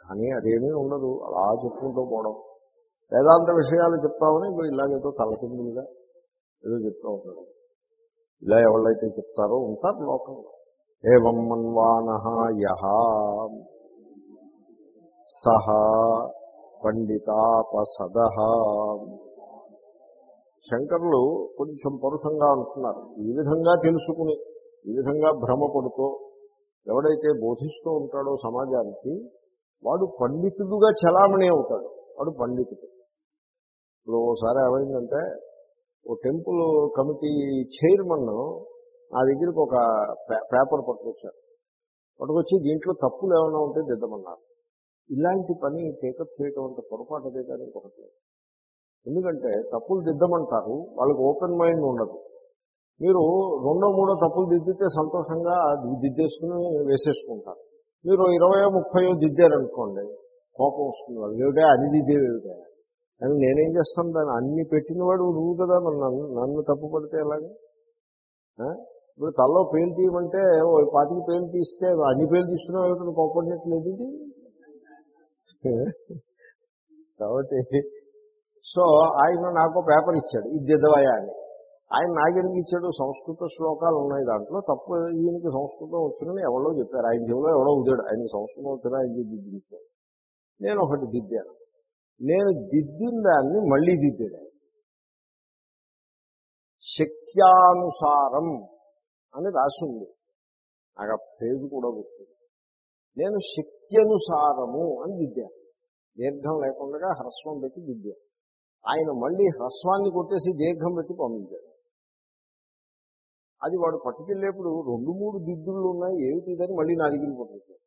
కానీ అదేమీ ఉండదు. అలా చెప్పుకుంటూ పోవడం. వేదాంత విషయాలు చెప్తామని ఇప్పుడు ఇలాగేదో తలకిందులుగా ఏదో చెప్తూ ఉంటాడు ఇలా ఎవళ్ళైతే చెప్తారో ఉంటారు లోకంలో ఏవం మన్వాన యహ సహ పండితాపసద శంకరులు కొంచెం పరుషంగా అంటున్నారు ఈ విధంగా తెలుసుకుని ఈ విధంగా భ్రమపడుతూ ఎవడైతే బోధిస్తూ ఉంటాడో సమాజానికి వాడు పండితుడుగా చలామణి అవుతాడు. వాడు పండితుడు. ఇప్పుడు ఓసారి ఏమైందంటే ఓ టెంపుల్ కమిటీ చైర్మన్ నా దగ్గరికి ఒక పే- పేపర్ పట్టుకొచ్చారు. పట్టుకొచ్చి దీంట్లో తప్పులు ఏమైనా ఉంటే దిద్దమన్నారు. ఇలాంటి పని టేకప్ చేయటం అంత పొరపాటు అదే కానీ ఇంకొకటి లేదు. ఎందుకంటే తప్పులు దిద్దమంటారు వాళ్ళకి ఓపెన్ మైండ్ ఉండదు. మీరు రెండో మూడో తప్పులు దిద్దితే సంతోషంగా దిద్దేసుకుని వేసేసుకుంటారు. మీరు ఇరవయో ముప్పయో దిద్దారనుకోండి కోపం వస్తుంది వాళ్ళు ఏమిటే? అది దిద్దేవిటే కానీ నేనేం చేస్తాను దాన్ని అన్ని పెట్టినవాడు నువ్వు కదా మరి నన్ను నన్ను తప్పు పడితే ఎలాగే? ఇప్పుడు తల్లో పేలు తీయమంటే ఓ పాతికి పేలు తీస్తే అన్ని పేలు తీసుకున్నావు ఏమిటని కోపడినట్లేదు ఇది? కాబట్టి సో ఆయన నాకు పేపర్ ఇచ్చాడు. ఇది దిద్దవయ్యా అని. ఆయన నాగరికి ఇచ్చాడు. సంస్కృత శ్లోకాలు ఉన్నాయి దాంట్లో. తప్పు ఈయనకి సంస్కృతం వచ్చిందని ఎవరో చెప్పారు. ఆయన జీవులో ఎవడో ఉదాడు ఆయనకి సంస్కృతం వచ్చినా ఆయన దిద్దించాడు నేను ఒకటి దిద్దాను. నేను దిద్దిన దాన్ని మళ్ళీ దిద్దాడు శక్త్యానుసారం అని రాసి ఉంది. నాకు ఆ ఫేజ్ కూడా గుర్తుంది నేను శక్త్యనుసారము అని దిద్దాను. దీర్ఘం లేకుండా హ్రస్వం పెట్టి దిద్దాను. ఆయన మళ్ళీ హ్రస్వాన్ని కొట్టేసి దీర్ఘం పెట్టి పంపించాడు. అది వాడు పట్టుకెళ్ళేప్పుడు రెండు మూడు దిద్దుళ్ళు ఉన్నాయి ఏమిటి ఇదని మళ్ళీ నా దగ్గరికి పట్టుకొచ్చాడు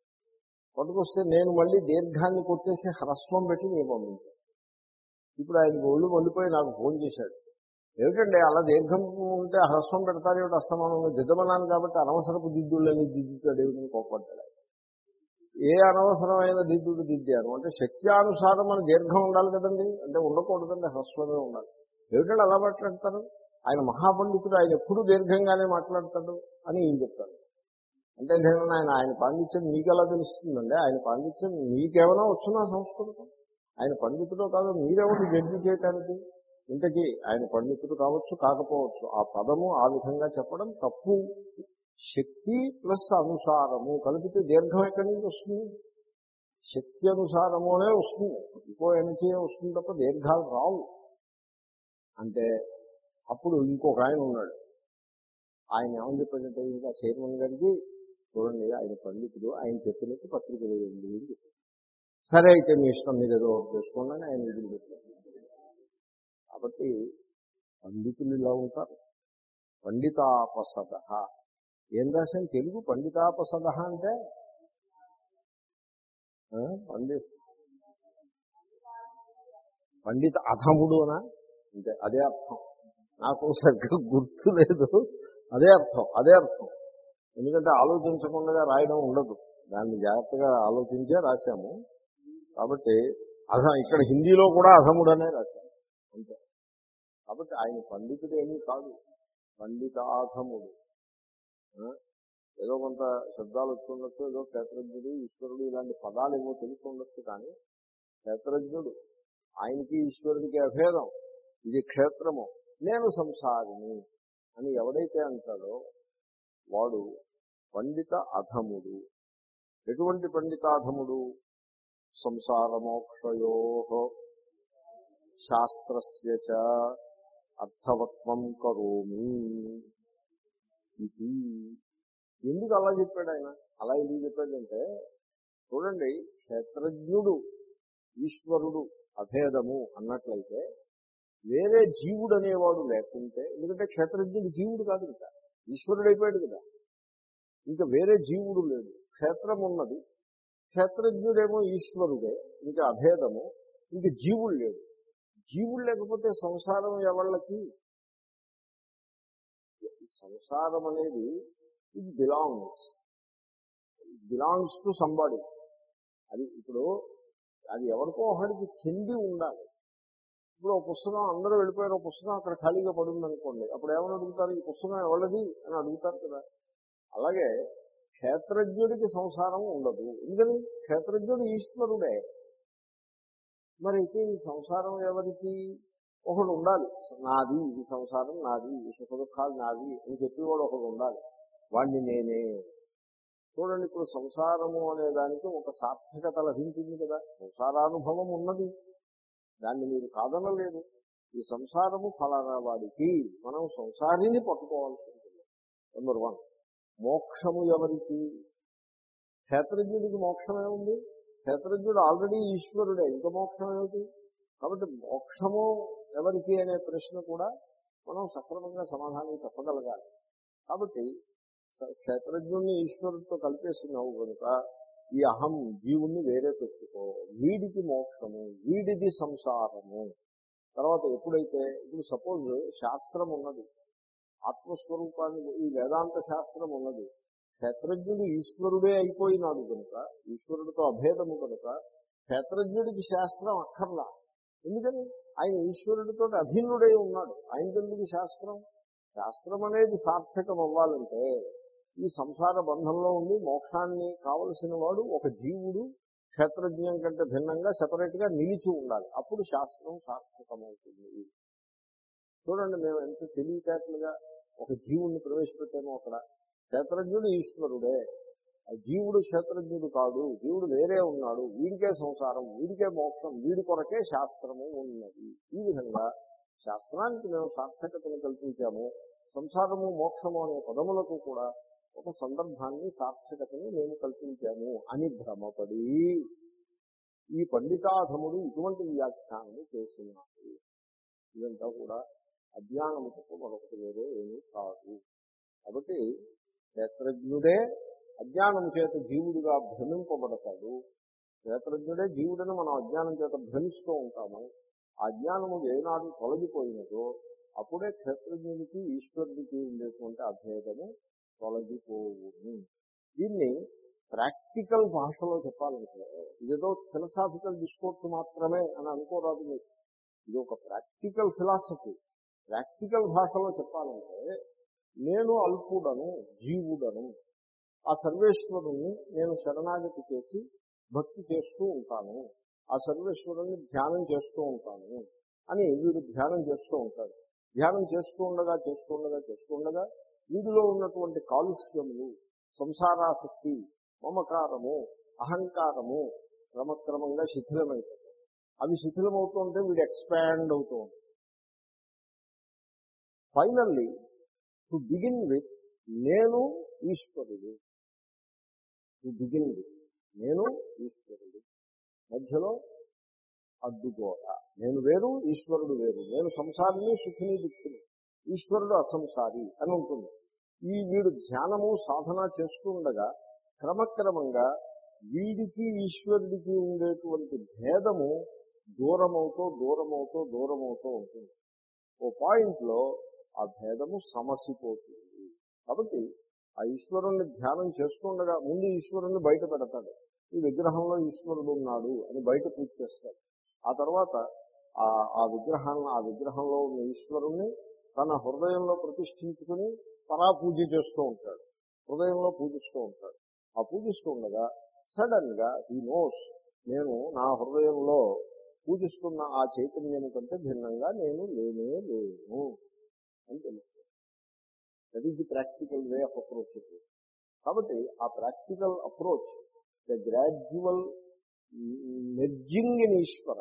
పట్టుకొస్తే నేను మళ్ళీ దీర్ఘాన్ని కొట్టేసి హ్రస్వం పెట్టి నేను పంపించాను. ఇప్పుడు ఆయన ఒళ్ళు మళ్ళీపోయి నాకు ఫోన్ చేశాడు. ఏమిటండి అలా దీర్ఘం ఉంటే హ్రస్వం పెడతారు ఏమిటి అస్తమానం దిద్దమన్నాను కాబట్టి అనవసరపు దిద్దుళ్ళని దిద్దుతాడు ఏమిటని కోపడ్డాడు ఏ అనవసరమైన దిద్దుడు దిద్దాను అంటే శక్త్యానుసారం మన దీర్ఘం ఉండాలి కదండి. అంటే ఉండకూడదండి హ్రస్వమే ఉండాలి. ఏమిటంటే అలా మాట్లాడతారు? ఆయన మహాపండితుడు ఆయన ఎప్పుడు దీర్ఘంగానే మాట్లాడతాడు అని ఈయన చెప్తాడు అంటే నేను ఆయన ఆయన పాండిత్యం మీకు ఎలా తెలుస్తుందండి? ఆయన పాండిత్యం మీకేమైనా వచ్చినా సంస్కృతం. ఆయన పండితుడు కాదు మీరెవరు జడ్జి చేయటానికి? ఇంతకీ ఆయన పండితుడు కావచ్చు కాకపోవచ్చు. ఆ పదము ఆ విధంగా చెప్పడం తప్పు. శక్తి ప్లస్ అనుసారము కలిపితే దీర్ఘం ఎక్కడి నుంచి వస్తుంది? శక్తి అనుసారము అనే వస్తుంది. ఇంకో ఎనర్జీ వస్తుంది తప్ప దీర్ఘాలు రావు. అంటే అప్పుడు ఇంకొక ఆయన ఉన్నాడు. ఆయన ఏమని చెప్పాడంటే ఇంకా చైర్మన్ గారికి చూడండి ఆయన పండితుడు ఆయన చెప్పినట్టు పత్రిక వేయండి అని చెప్పారు సరే అయితే మీ ఇష్టం మీరు ఏదో చేసుకోండి అని ఆయన వదిలిపెట్టారు కాబట్టి పండితులు ఇలా ఉంటారు. పండితాపసత ఏం రాశాను తెలుగు పండితాపసద అంటే? పండి పండిత అధముడు అనా? అంటే అదే అర్థం. నాకు సరిగ్గా గుర్తు లేదు అదే అర్థం అదే అర్థం. ఎందుకంటే ఆలోచించకుండా రాయడం ఉండదు. దాన్ని జాగ్రత్తగా ఆలోచించే రాశాము. కాబట్టి అధ ఇక్కడ హిందీలో కూడా అధముడనే రాశాము అంతే. కాబట్టి ఆయన పండితుడు ఏమీ కాదు. పండితాధముడు. ఏదో కొంత శబ్దాలు వస్తుండొచ్చు ఏదో క్షేత్రజ్ఞుడు ఈశ్వరుడు ఇలాంటి పదాలు ఏమో తెలుసుకుండొచ్చు కానీ క్షేత్రజ్ఞుడు ఆయనకి ఈశ్వరుడికి అభేదం ఇది క్షేత్రము నేను సంసారిని అని ఎవడైతే అంటాడో వాడు పండిత అధముడు. ఎటువంటి పండితాధముడు సంసారమోక్షయో శాస్త్రస్య చ అర్థవత్వం కరోమి. ఇది ఎందుకు అలా చెప్పాడు ఆయన? అలా ఎందుకు చెప్పాడంటే చూడండి క్షేత్రజ్ఞుడు ఈశ్వరుడు అభేదము అన్నట్లయితే వేరే జీవుడు అనేవాడు లేకుంటే ఎందుకంటే క్షేత్రజ్ఞుడు జీవుడు కాదు ఇంకా. ఈశ్వరుడు అయిపోయాడు కదా. ఇంకా వేరే జీవుడు లేడు క్షేత్రం ఉన్నది. క్షేత్రజ్ఞుడేమో ఈశ్వరుడే ఇంకా అభేదము ఇంక జీవుడు లేడు జీవుడు లేకపోతే సంసారం ఎవళ్ళకి? సంసారం అనేది it belongs belongs to somebody అది ఇప్పుడు అది ఎవరికో ఒకటికి చెంది ఉండాలి. ఇప్పుడు ఒక పుస్తకం అందరూ వెళ్ళిపోయారు ఒక పుస్తకం అక్కడ ఖాళీగా పడుంది అనుకోండి అప్పుడు ఏమని అడుగుతారు? ఈ పుస్తకం ఎవరిది? అని అడుగుతారు కదా. అలాగే క్షేత్రజ్ఞుడికి సంసారం ఉండదు. ఎందుకని? క్షేత్రజ్ఞుడు ఈశ్వరుడే. మరి అయితే ఈ సంసారం ఎవరికి? ఒకడు ఉండాలి. నాది ఈ సంసారం నాది ఈ సుఖ దుఃఖాలు నాది అని చెప్పేవాడు ఒకడు ఉండాలి. వాడిని నేనే. చూడండి ఇప్పుడు సంసారము అనే దానికి ఒక సార్థకత లభించింది కదా. సంసారానుభవం ఉన్నది. దాన్ని మీరు కాదనలేదు. ఈ సంసారము ఫలానా వాడికి మనం సంసారిని పట్టుకోవాల్సి ఉంటుంది. నెంబర్ వన్ మోక్షము ఎవరికి? క్షేత్రజ్ఞుడికి మోక్షమే ఉంది. క్షేత్రజ్ఞుడు ఆల్రెడీ ఈశ్వరుడే. ఇంకా మోక్షం ఏమిటి? కాబట్టి మోక్షము ఎవరికి అనే ప్రశ్న కూడా మనం సక్రమంగా సమాధానం చెప్పగలగాలి. కాబట్టి క్షేత్రజ్ఞుణ్ణి ఈశ్వరుడితో కలిపేస్తున్నావు కనుక ఈ అహం జీవుణ్ణి వేరే పెట్టుకో. వీడికి మోక్షము వీడిది సంసారము. తర్వాత ఎప్పుడైతే ఇప్పుడు సపోజ్ శాస్త్రం ఉన్నది. ఆత్మస్వరూపాన్ని ఈ వేదాంత శాస్త్రం ఉన్నది. క్షేత్రజ్ఞుడు ఈశ్వరుడే అయిపోయినాడు కనుక ఈశ్వరుడితో అభేదము కనుక క్షేత్రజ్ఞుడికి శాస్త్రం అక్కర్లా. ఎందుకని? ఆయన ఈశ్వరుడితో అభిన్నుడై ఉన్నాడు. ఆయనకెందుకు శాస్త్రం? శాస్త్రం అనేది సార్థకం అవ్వాలంటే ఈ సంసార బంధంలో ఉండి మోక్షాన్ని కావలసిన వాడు ఒక జీవుడు క్షేత్రజ్ఞం కంటే భిన్నంగా సపరేట్గా నిలిచి ఉండాలి. అప్పుడు శాస్త్రం సార్థకమవుతుంది. చూడండి మేము ఎంత తెలివితేటలుగా ఒక జీవుణ్ణి ప్రవేశపెట్టామో అక్కడ. క్షేత్రజ్ఞుడు ఈశ్వరుడే. జీవుడు క్షేత్రజ్ఞుడు కాదు జీవుడు వేరే ఉన్నాడు వీడికే సంసారం వీడికే మోక్షం వీడి కొరకే శాస్త్రము ఉన్నది. ఈ విధంగా శాస్త్రానికి మేము సార్థకతను కల్పించాము. సంసారము మోక్షము అనే పదములకు కూడా ఒక సందర్భాన్ని సార్థకతని మేము కల్పించాము అని భ్రమపడి ఈ పండితాధముడు ఇటువంటి వ్యాఖ్యానము చేసినాడు ఇదంతా కూడా అజ్ఞానము తప్ప మరొకటి వేరే ఏమీ కాదు. కాబట్టి క్షేత్రజ్ఞుడే అజ్ఞానం చేత జీవుడిగా భ్రమింపబడతాడు. క్షేత్రజ్ఞుడే జీవుడని మనం అజ్ఞానం చేత భ్రమిస్తూ ఉంటాము. ఆ జ్ఞానము ఏనాడు తొలగిపోయినదో అప్పుడే క్షేత్రజ్ఞుడికి ఈశ్వరుడికి ఉండేటువంటి అభేదము తొలగిపోవును. దీన్ని ప్రాక్టికల్ భాషలో చెప్పాలంటే ఇదేదో ఫిలసాఫికల్ డిస్కోర్స్ మాత్రమే అని అనుకోరాదు మీరు. ఇది ఒక ప్రాక్టికల్ ఫిలాసఫీ. ప్రాక్టికల్ భాషలో చెప్పాలంటే నేను అల్పుడను జీవుడను ఆ సర్వేశ్వరుణ్ణి నేను శరణాగతి చేసి భక్తి చేస్తూ ఉంటాను. ఆ సర్వేశ్వరుణ్ణి ధ్యానం చేస్తూ ఉంటాను అని వీడు ధ్యానం చేస్తూ ఉంటాడు. ధ్యానం చేస్తూ ఉండగా చేస్తూ ఉండగా చేస్తూ ఉండగా వీడిలో ఉన్నటువంటి కాలుష్యములు సంసారాసక్తి మమకారము అహంకారము క్రమక్రమంగా శిథిలమైపోతాయి. అవి శిథిలమవుతూ ఉంటే వీడు ఎక్స్పాండ్ అవుతూ ఉంటాడు. ఫైనల్లీ టు బిగిన్ విత్ నేను ఈశ్వరుడు. ఈ బిగినింగ్ నేను ఈశ్వరుడు. మధ్యలో అడ్డుగోడ. నేను వేరు ఈశ్వరుడు వేరు. నేను సంసారిని సుఖిని దుఃఖిని. ఈశ్వరుడు అసంసారి అని ఉంటుంది. ఈ వీడు ధ్యానము సాధన చేస్తుండగా క్రమక్రమంగా వీడికి ఈశ్వరుడికి ఉండేటువంటి భేదము దూరమవుతూ దూరమవుతూ దూరమవుతూ ఉంటుంది. ఓ పాయింట్లో ఆ భేదము సమసిపోతుంది. కాబట్టి ఆ ఈశ్వరుణ్ణి ధ్యానం చేస్తుండగా ముందు ఈశ్వరుణ్ణి బయట పెడతాడు. ఈ విగ్రహంలో ఈశ్వరుడు ఉన్నాడు అని బయట పూజ చేస్తాడు. ఆ తర్వాత ఆ ఆ విగ్రహాన్ని ఆ విగ్రహంలో ఉన్న ఈశ్వరుణ్ణి తన హృదయంలో ప్రతిష్ఠించుకుని పరాపూజ చేస్తూ ఉంటాడు. హృదయంలో పూజిస్తూ ఉంటాడు. ఆ పూజిస్తూ ఉండగా సడన్గా ఈ నోస్ నేను నా హృదయంలో పూజిస్తున్న ఆ చైతన్యం కంటే భిన్నంగా నేను లేనే లేను అని తెలుస్తుంది. That is the practical way of approach కాబట్టి ఆ practical approach the gradual merging in Ishwara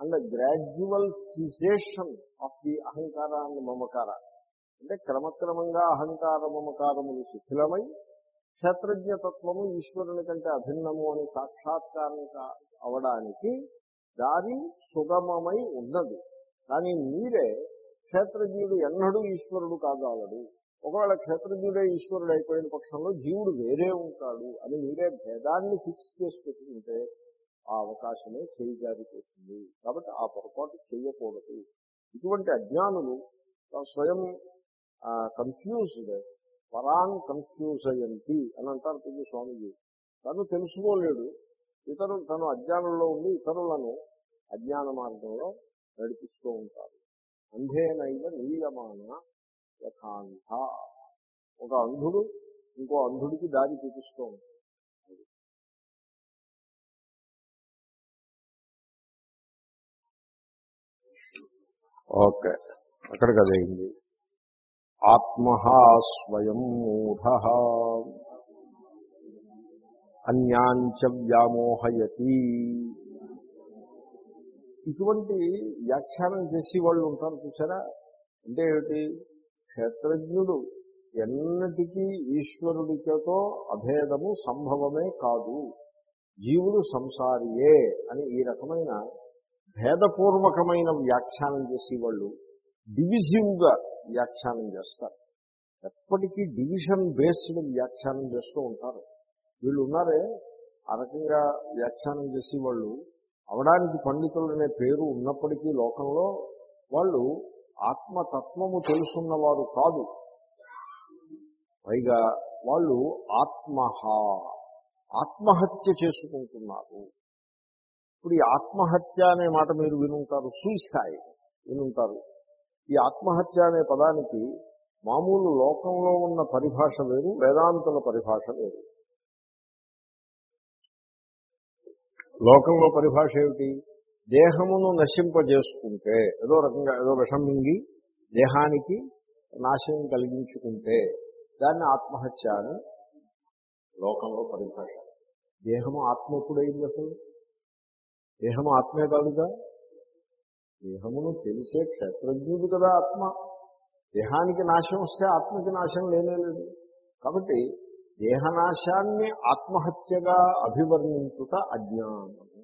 and gradual cessation of the ahankara and mamakara అంటే క్రమక్రమంగా అహంకార మమకారములు శిథిలమై క్షేత్రజ్ఞతత్వము ఈశ్వరుని కంటే అభిన్నము అని సాక్షాత్కారం అవడానికి దారి సుగమమై ఉన్నది. కానీ మీరే క్షేత్రజీవుడు ఎన్నడూ ఈశ్వరుడు కాగలడు ఒకవేళ క్షేత్రజీవుడే ఈశ్వరుడు అయిపోయిన పక్షంలో జీవుడు వేరే ఉంటాడు అని మీరే భేదాన్ని ఫిక్స్ చేసి పెట్టుకుంటే ఆ అవకాశమే చేయజారిపోతుంది కాబట్టి ఆ పొరపాటు చేయకూడదు. ఇటువంటి అజ్ఞానులు స్వయం కన్ఫ్యూజ్డ్ పరాన్ కన్ఫ్యూజ్ అయ్యంతి అని అంటారు పూజ స్వామిజీ. తను తెలుసుకోలేడు. ఇతరులు తను అజ్ఞానంలో ఉండి ఇతరులను అజ్ఞాన మార్గంలో నడిపిస్తూ ఉంటారు. అంధేనైవ నీయమాన యథాంధ. ఒక అంధుడు ఇంకో అంధుడికి దారి చూపిస్తూ ఉంటాడు. ఓకే అక్కడికి అదైంది ఆత్మ స్వయం మూఢ. అన్యాంచ వ్యామోహయతి. ఇటువంటి వ్యాఖ్యానం చేసి వాళ్ళు ఉంటారు చూసారా? అంటే ఏమిటి? క్షేత్రజ్ఞుడు ఎన్నటికీ ఈశ్వరుడితో అభేదము సంభవమే కాదు. జీవుడు సంసారియే అని ఈ రకమైన భేదపూర్వకమైన వ్యాఖ్యానం చేసి వాళ్ళు డివిజివ్గా వ్యాఖ్యానం చేస్తారు. ఎప్పటికీ డివిజన్ బేస్డ్ వ్యాఖ్యానం చేస్తూ ఉంటారు. వీళ్ళు ఉన్నారే? ఆ రకంగా వ్యాఖ్యానం చేసి వాళ్ళు అవడానికి పండితులు అనే పేరు ఉన్నప్పటికీ లోకంలో వాళ్ళు ఆత్మతత్వము తెలుసున్నవారు కాదు. పైగా వాళ్ళు ఆత్మహ ఆత్మహత్య చేసుకుంటున్నారు. ఇప్పుడు ఈ ఆత్మహత్య అనే మాట మీరు వినుంటారు సూసైడ్ వినుంటారు. ఈ ఆత్మహత్య అనే పదానికి మామూలు లోకంలో ఉన్న పరిభాష వేరు వేదాంతుల పరిభాష వేరు. లోకంలో పరిభాష ఏమిటి? దేహమును నశింపజేసుకుంటే ఏదో రకంగా ఏదో విషం మింగి దేహానికి నాశనం కలిగించుకుంటే దాన్ని ఆత్మహత్య అని లోకంలో పరిభాష. దేహము ఆత్మ ఎప్పుడైంది అసలు? దేహము ఆత్మే కాదుగా? దేహమును తెలిసే క్షేత్రజ్ఞుడు కదా ఆత్మ. దేహానికి నాశం వస్తే ఆత్మకి నాశం లేనే లేదు. కాబట్టి దేహనాశాన్ని ఆత్మహత్యగా అభివర్ణించుట అజ్ఞానము.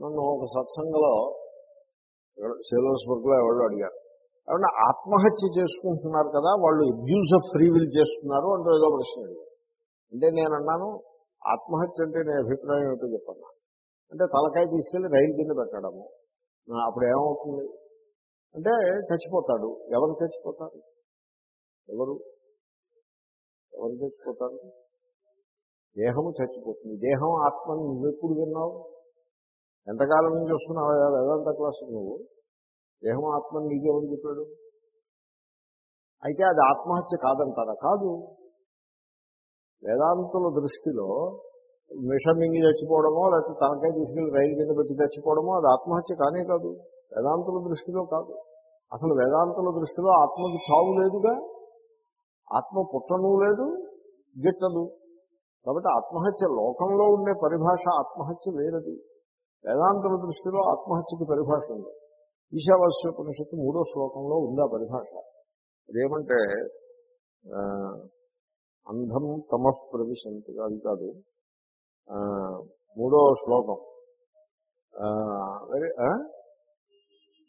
నన్ను ఒక సత్సంగంలో సేలోస్బర్గ్లో ఎవరో అడిగారు. ఏమన్నా ఆత్మహత్య చేసుకుంటున్నారు కదా వాళ్ళు అబ్యూజ్ ఆఫ్ ఫ్రీ విల్ చేస్తున్నారు అంటూ ఏదో ప్రశ్న అడిగారు. అంటే నేను అన్నాను ఆత్మహత్య అంటే నేను అభిప్రాయం ఏమిటో చెప్పన్నా. అంటే తలకాయ తీసుకెళ్ళి రైలు కింద పెట్టడము. అప్పుడు ఏమవుతుంది? అంటే చచ్చిపోతాడు. ఎవరు చచ్చిపోతారు? ఎవరు? ఎవరు చచ్చిపోతారు దేహము చచ్చిపోతుంది. దేహం ఆత్మని నువ్వెప్పుడు విన్నావు? ఎంతకాలం నుంచి వస్తున్నావు వేదాంత క్లాసు నువ్వు. దేహం ఆత్మని నీకెవరు చెప్పాడు? అయితే అది ఆత్మహత్య కాదంటారా? కాదు. వేదాంతుల దృష్టిలో విషం మింగి చచ్చిపోవడమో లేకపోతే తనకాయ తీసుకెళ్ళి రైలు కింద పెట్టి చచ్చిపోవడమో అది ఆత్మహత్య కానే కాదు. వేదాంతుల దృష్టిలో కాదు. అసలు వేదాంతుల దృష్టిలో ఆత్మకి చావు లేదుగా? ఆత్మ పుట్టను లేదు గిట్టదు కాబట్టి ఆత్మహత్య లోకంలో ఉండే పరిభాష ఆత్మహత్య వేరది వేదాంతుల దృష్టిలో ఆత్మహత్యకి పరిభాష ఉంది. ఈశావాస్యోపనిషత్తు మూడో శ్లోకంలో ఉందా పరిభాష? అదేమంటే అంధం తమః ప్రవిశంతి అది కాదు. మూడో శ్లోకం. వెరీ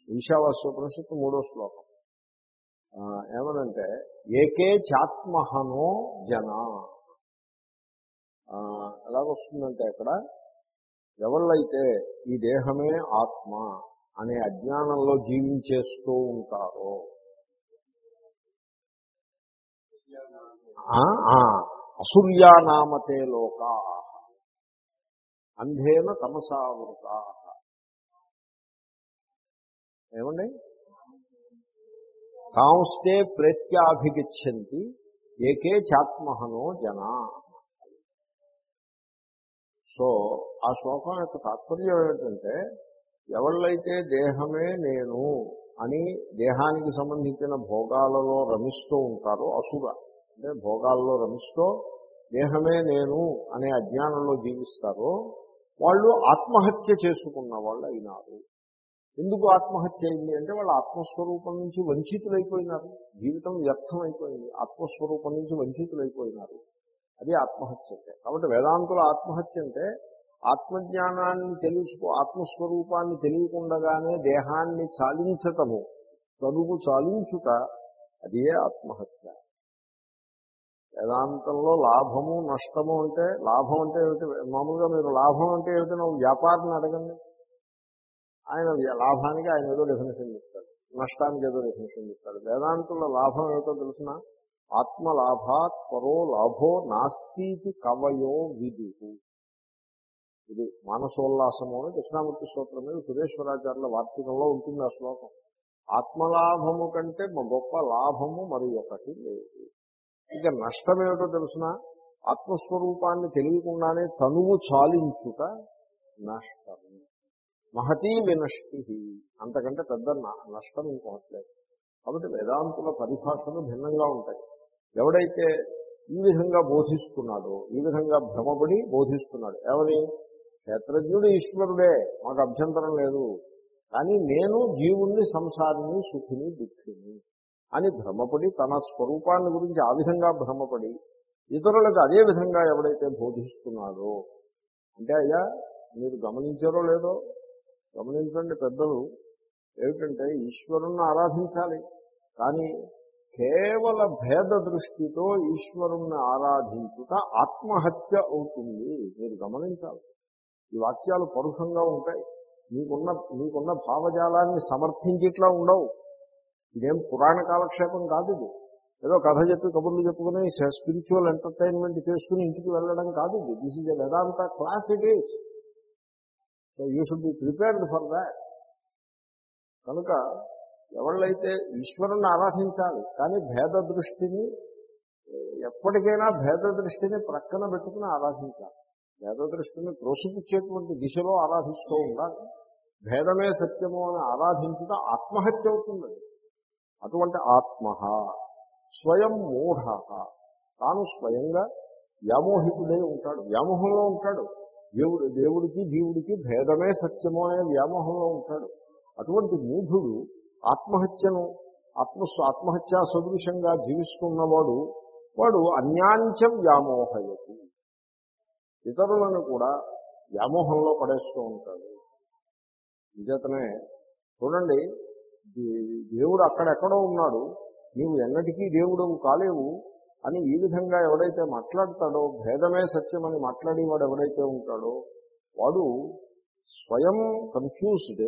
ఈశావాస్యోపనిషత్తు మూడో శ్లోకం. ఏమనంటే ఏకే చాత్మహనో జన. ఆ, ఎలాగొస్తుందంటే అక్కడ ఎవళ్ళైతే ఈ దేహమే ఆత్మ అనే అజ్ఞానంలో జీవించేస్తూ ఉంటారో అసూర్యానామతే లోకా అంధేన తమసావృత. ఏమండి? తాంస్తే ప్రేత్యాభిగచ్చంతి ఏకే చాత్మహనో జనా. సో ఆ శ్లోకం యొక్క తాత్పర్యం ఏమిటంటే ఎవళ్ళైతే దేహమే నేను అని దేహానికి సంబంధించిన భోగాలలో రమిస్తూ ఉంటారో అసుర అంటే భోగాల్లో రమిస్తూ దేహమే నేను అనే అజ్ఞానంలో జీవిస్తారో వాళ్ళు ఆత్మహత్య చేసుకున్న వాళ్ళు అయినారు ఎందుకు ఆత్మహత్య అయింది అంటే వాళ్ళ ఆత్మస్వరూపం నుంచి వంచితులైపోయినారు. జీవితం వ్యర్థమైపోయింది. ఆత్మస్వరూపం నుంచి వంచితులైపోయినారు. అది ఆత్మహత్య అంటే. కాబట్టి వేదాంతుల ఆత్మహత్య అంటే ఆత్మజ్ఞానాన్ని తెలుసుకో ఆత్మస్వరూపాన్ని తెలియకుండగానే దేహాన్ని చాలించటము. చదువు చాలించుట అదే ఆత్మహత్య. వేదాంతంలో లాభము నష్టము అంటే లాభం అంటే ఏమిటి? మామూలుగా మీరు లాభం అంటే ఏమిటి? నువ్వు వ్యాపారాన్ని అడగండి. ఆయన లాభానికి ఆయన ఏదో డెఫినేషన్ చెప్తాడు. నష్టానికి ఏదో డెఫినేషన్ చెప్తాడు. వేదాంతుల లాభం ఏదో తెలిసిన? ఆత్మలాభాత్ పరో లాభో నాస్తికి కవయో విధి ఇది మానసోల్లాసము అని దక్షిణామూర్తి స్తోత్రం మీద సురేశ్వరాచార్యుల వార్తకంలో ఉంటుంది ఆ శ్లోకం. ఆత్మలాభము కంటే గొప్ప లాభము మరి ఒకటి లేదు. ఇక నష్టం ఏమిటో ఆత్మస్వరూపాన్ని తెలియకుండానే తనువు చాలించుట నష్టము. మహతీ వినష్టి. అంతకంటే పెద్ద న- నష్టం ఇంకోట్లేదు కాబట్టి వేదాంతుల పరిభాషలు భిన్నంగా ఉంటాయి. ఎవడైతే ఈ విధంగా బోధిస్తున్నాడో ఈ విధంగా భ్రమపడి బోధిస్తున్నాడు ఎవరి? క్షేత్రజ్ఞుడు ఈశ్వరుడే మాకు అభ్యంతరం లేదు. కానీ నేను జీవుణ్ణి సంసారిని సుఖిని దుఃఖిని అని భ్రమపడి తన స్వరూపాన్ని గురించి ఆ విధంగా భ్రమపడి ఇతరులకు అదే విధంగా ఎవడైతే బోధిస్తున్నాడో అంటే అయ్యా మీరు గమనించారో లేదో గమనించండి పెద్దలు ఏమిటంటే ఈశ్వరుణ్ణి ఆరాధించాలి. కానీ కేవల భేద దృష్టితో ఈశ్వరుణ్ణి ఆరాధించుట ఆత్మహత్య అవుతుంది. మీరు గమనించాలి. ఈ వాక్యాలు పరుషంగా ఉంటాయి. మీకున్న మీకున్న భావజాలాన్ని సమర్థించేట్లా ఉండవు. ఇదేం పురాణ కాలక్షేపం కాదు ఇది. ఏదో కథ చెప్పి కబుర్లు చెప్పుకుని స్పిరిచువల్ ఎంటర్టైన్మెంట్ చేసుకుని ఇంటికి వెళ్ళడం కాదు ఇది. This is a Vedanta class it is so you should be prepared for that కనుక ఎవళ్ళైతే ఈశ్వరుని ఆరాధించాలి కానీ భేద దృష్టిని ఎప్పటికైనా భేద దృష్టిని ప్రక్కన పెట్టుకుని ఆరాధించాలి. భేద దృష్టిని త్రోసిపుచ్చేటువంటి దిశలో ఆరాధిస్తూ ఉండాలి. భేదమే సత్యము అని ఆరాధించడం ఆత్మహత్య అవుతుంది. అటువంటి ఆత్మ స్వయం మూఢ. తాను స్వయంగా వ్యామోహితుడై ఉంటాడు. వ్యామోహంలో ఉంటాడు. దేవుడు దేవుడికి జీవుడికి భేదమే సత్యము అనే వ్యామోహంలో ఉంటాడు. అటువంటి మూఢుడు ఆత్మహత్యను ఆత్మ ఆత్మహత్యా సదృశంగా జీవిస్తున్నవాడు వాడు అన్యాంచం వ్యామోహయతి ఇతరులను కూడా వ్యామోహంలో పడేస్తూ ఉంటాడు. నిజతనే చూడండి దేవుడు అక్కడెక్కడో ఉన్నాడు. నీవు ఎన్నటికీ దేవుడు కాలేవు. అని ఈ విధంగా ఎవడైతే మాట్లాడతాడో భేదమే సత్యమని మాట్లాడేవాడు ఎవడైతే ఉంటాడో వాడు స్వయం కన్ఫ్యూజ్డ్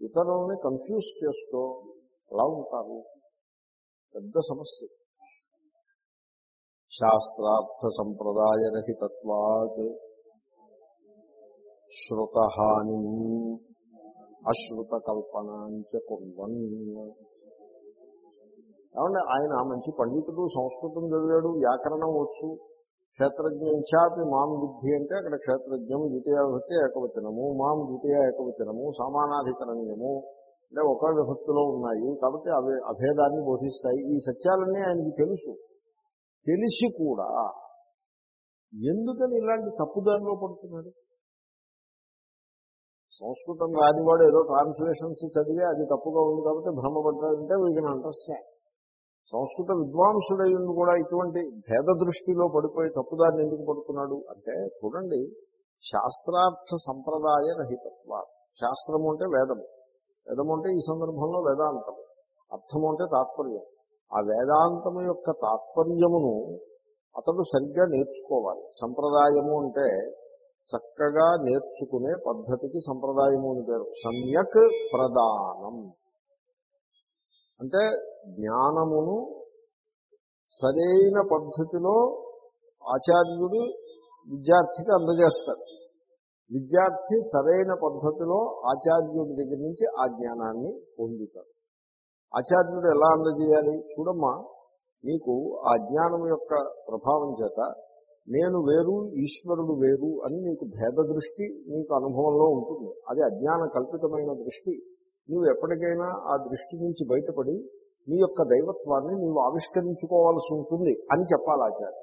ఇతరులని కన్ఫ్యూజ్ చేస్తూ అలా ఉంటారు. పెద్ద సమస్య. శాస్త్రార్థ సంప్రదాయ రహితత్వాత్ శ్రుతహాని అశ్రుత కల్పనాంచ కుర్వన్. ఏమంటే ఆయన మంచి పండితుడు సంస్కృతం చదివాడు వ్యాకరణం వచ్చు క్షేత్రజ్ఞంచాపి మాం బుద్ధి అంటే అక్కడ క్షేత్రజ్ఞం ద్వితీయ విభక్తి ఏకవచనము మాం ద్వితీయ ఏకవచనము సమానాధికరణీయము అంటే ఒక విభక్తిలో ఉన్నాయి కాబట్టి అవి అభేదాన్ని బోధిస్తాయి. ఈ సత్యాలన్నీ ఆయనకి తెలుసు. తెలిసి కూడా ఎందుకని ఇలాంటి తప్పుదారిలో పడుతున్నాడు? సంస్కృతం రానివాడు ఏదో ట్రాన్స్లేషన్స్ చదివి అది తప్పుగా ఉంది కాబట్టి భ్రమపడ్డాడంటే వీళ్ళని అండర్స్టాండ్ సంస్కృత విద్వాంసుడయ్యుండి కూడా ఇటువంటి భేద దృష్టిలో పడిపోయి తప్పుదారిని ఎందుకు పడుతున్నాడు అంటే చూడండి శాస్త్రార్థ సంప్రదాయ రహితత్వ శాస్త్రము అంటే వేదము. వేదము అంటే ఈ సందర్భంలో వేదాంతం అర్థము అంటే తాత్పర్యం. ఆ వేదాంతము యొక్క తాత్పర్యమును అతడు సరిగ్గా నేర్చుకోవాలి. సంప్రదాయము అంటే చక్కగా నేర్చుకునే పద్ధతికి సంప్రదాయము అని పేరు. సమ్యక్ ప్రదానం. అంటే జ్ఞానమును సరైన పద్ధతిలో ఆచార్యుడు విద్యార్థికి అందజేస్తాడు. విద్యార్థి సరైన పద్ధతిలో ఆచార్యుడి దగ్గర నుంచి ఆ జ్ఞానాన్ని పొందుతాడు. ఆచార్యుడు ఎలా అందజేయాలి? చూడమ్మా నీకు ఆ జ్ఞానం యొక్క ప్రభావం చేత నేను వేరు ఈశ్వరుడు వేరు అని నీకు భేద దృష్టి నీకు అనుభవంలో ఉంటుంది. అది అజ్ఞాన కల్పితమైన దృష్టి. నువ్వు ఎప్పటికైనా ఆ దృష్టి నుంచి బయటపడి నీ యొక్క దైవత్వాన్ని నువ్వు ఆవిష్కరించుకోవాల్సి ఉంటుంది అని చెప్పాలి ఆచార్య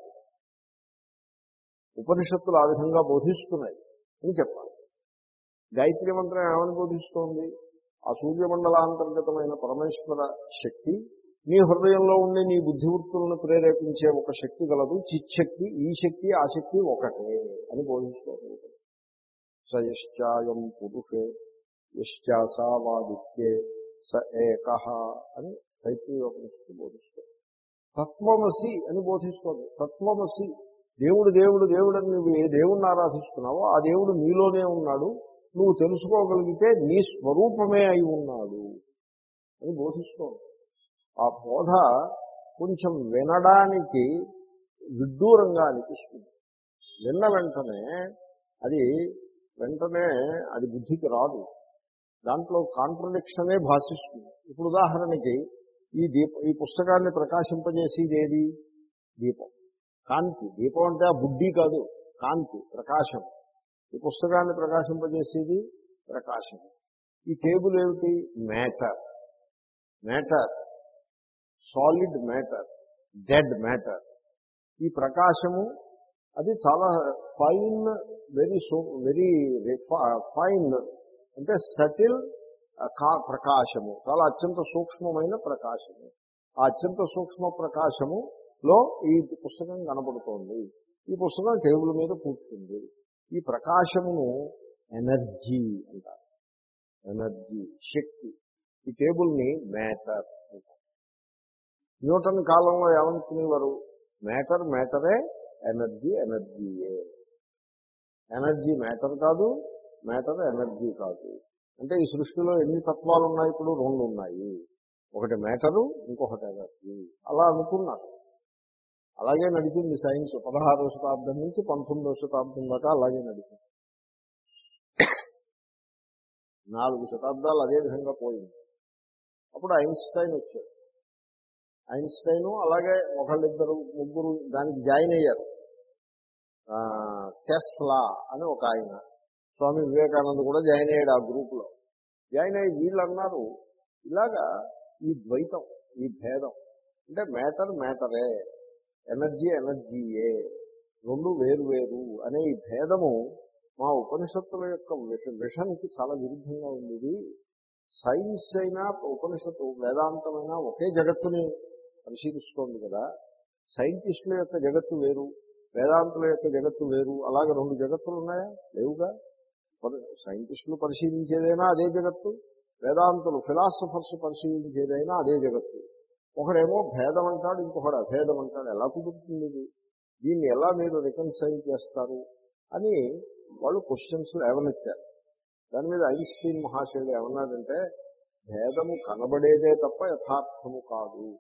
ఉపనిషత్తులు ఆ విధంగా బోధిస్తున్నాయి అని చెప్పాలి. గాయత్రి మంత్రం ఏమని బోధిస్తోంది? ఆ సూర్యమండలాంతర్గతమైన పరమేశ్వర శక్తి నీ హృదయంలో ఉండే నీ బుద్ధివృత్తులను ప్రేరేపించే ఒక శక్తి గలదు. చిచ్చక్తి ఈ శక్తి ఆ శక్తి ఒకటే అని బోధిస్తోంది. స పురుషే యశ్చాసావాదిత్యే స ఏక అని తైత్రీయోపనిషత్తు బోధిస్తుంది. తత్వమసి అని బోధిస్తోంది. తత్వమసి దేవుడు దేవుడు దేవుడు అని నువ్వు ఏ దేవుణ్ణి ఆరాధిస్తున్నావో ఆ దేవుడు నీలోనే ఉన్నాడు. నువ్వు తెలుసుకోగలిగితే నీ స్వరూపమే అయి ఉన్నాడు అని బోధిస్తోంది. ఆ బోధ కొంచెం వినడానికి విడ్డూరంగా అనిపిస్తుంది. విన్న వెంటనే అది వెంటనే అది బుద్ధికి రాదు. దాంట్లో కాంట్రడిక్షనే భాషిస్తుంది. ఇప్పుడు ఉదాహరణకి ఈ దీప ఈ పుస్తకాన్ని ప్రకాశింపజేసేది ఏది దీపం. కాంతి. దీపం అంటే ఆ బుద్ధి కాదు కాంతి ప్రకాశం. ఈ పుస్తకాన్ని ప్రకాశింపజేసేది ప్రకాశం. ఈ టేబుల్ ఏమిటి? Matter. Matter. Solid matter. Dead matter. ఈ ప్రకాశము అది చాలా fine very so very fine అంటే సటిల్ ప్రకాశము. చాలా అత్యంత సూక్ష్మమైన ప్రకాశము. ఆ అత్యంత సూక్ష్మ ప్రకాశములో ఈ పుస్తకం కనబడుతోంది. ఈ పుస్తకం టేబుల్ మీద కూర్చుంది. ఈ ప్రకాశమును ఎనర్జీ అంటారు. ఎనర్జీ శక్తి. ఈ టేబుల్ని మ్యాటర్ అంటారు. న్యూటన్ కాలంలో ఏమనుకునేవారు? మ్యాటర్ మ్యాటరే ఎనర్జీ ఎనర్జీయే. ఎనర్జీ మ్యాటర్ కాదు మ్యాటర్ ఎనర్జీ కాదు. అంటే ఈ సృష్టిలో ఎన్ని తత్వాలు ఉన్నాయి? ఇప్పుడు రెండు ఉన్నాయి. ఒకటి మ్యాటరు ఇంకొకటి ఎనర్జీ. అలా అనుకున్నారు. అలాగే నడిచింది సైన్స్ పదహారవ శతాబ్దం నుంచి పంతొమ్మిదవ శతాబ్దం దాకా అలాగే నడిచింది. నాలుగు శతాబ్దాలు అదే విధంగా పోయింది. అప్పుడు ఐన్స్టైన్ వచ్చాడు. ఐన్స్టైను అలాగే ఒకళ్ళిద్దరు ముగ్గురు దానికి జాయిన్ అయ్యారు. టెస్లా అని ఒక ఆయన. స్వామి వివేకానంద కూడా జాయిన్ అయ్యాడు ఆ గ్రూపులో. జాయిన్ అయ్యి వీళ్ళు అన్నారు ఇలాగా ఈ ద్వైతం ఈ భేదం అంటే మ్యాటర్ మ్యాటరే ఎనర్జీ ఎనర్జీయే రెండు వేరు వేరు అనే ఈ భేదము మా ఉపనిషత్తుల యొక్క విష విషన్కి చాలా విరుద్ధంగా ఉంది సైన్స్ అయినా ఉపనిషత్తు వేదాంతమైనా ఒకే జగత్తుని పరిశీలిస్తోంది కదా. సైంటిస్టుల యొక్క జగత్తు వేరు వేదాంతుల యొక్క జగత్తు వేరు అలాగే రెండు జగత్తులు ఉన్నాయా? లేవుగా. సైంటిస్టులు పరిశీలించేదైనా అదే జగత్తు వేదాంతులు ఫిలాసఫర్స్ పరిశీలించేదైనా అదే జగత్తు. ఒకడేమో భేదం అంటాడు ఇంకొకడు అభేదం అంటాడు ఎలా కుదురుతుంది ఇది? దీన్ని ఎలా మీరు రికన్సైల్ చేస్తారు? అని వాళ్ళు క్వశ్చన్స్ లేవనెత్తారు దాని మీద ఐన్స్టీన్ మహాశయుడు ఏమన్నాడంటే భేదము కనబడేదే తప్ప యథార్థము కాదు.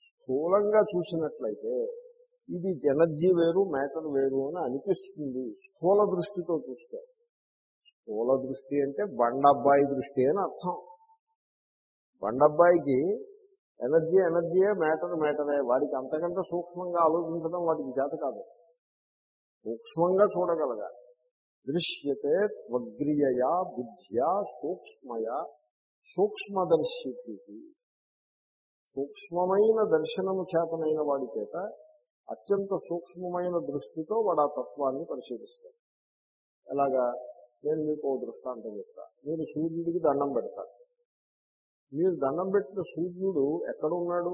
స్థూలంగా చూసినట్లయితే ఇది ఎనర్జీ వేరు మ్యాటర్ వేరు అని అనిపిస్తుంది. స్థూల దృష్టితో చూస్తే. పూల దృష్టి అంటే బండబ్బాయి దృష్టి అని అర్థం. బండబ్బాయికి ఎనర్జీ ఎనర్జీయే మ్యాటర్ మ్యాటరే. వాడికి అంతకంటే సూక్ష్మంగా ఆలోచించడం వాడికి చేత కాదు. సూక్ష్మంగా చూడగలగాలి. దృశ్యతే త్వగ్రియయా బుద్ధ్యా సూక్ష్మయ సూక్ష్మదర్శికి సూక్ష్మమైన దర్శనము చేతనైన వాడి చేత అత్యంత సూక్ష్మమైన దృష్టితో వాడు ఆ తత్వాన్ని పరిశీలిస్తాడు. ఎలాగా? నేను మీకు ఓ దృష్టాంతం చెప్తా. మీరు సూర్యుడికి దండం పెడతారు. మీరు దండం పెట్టిన సూర్యుడు ఎక్కడ ఉన్నాడు?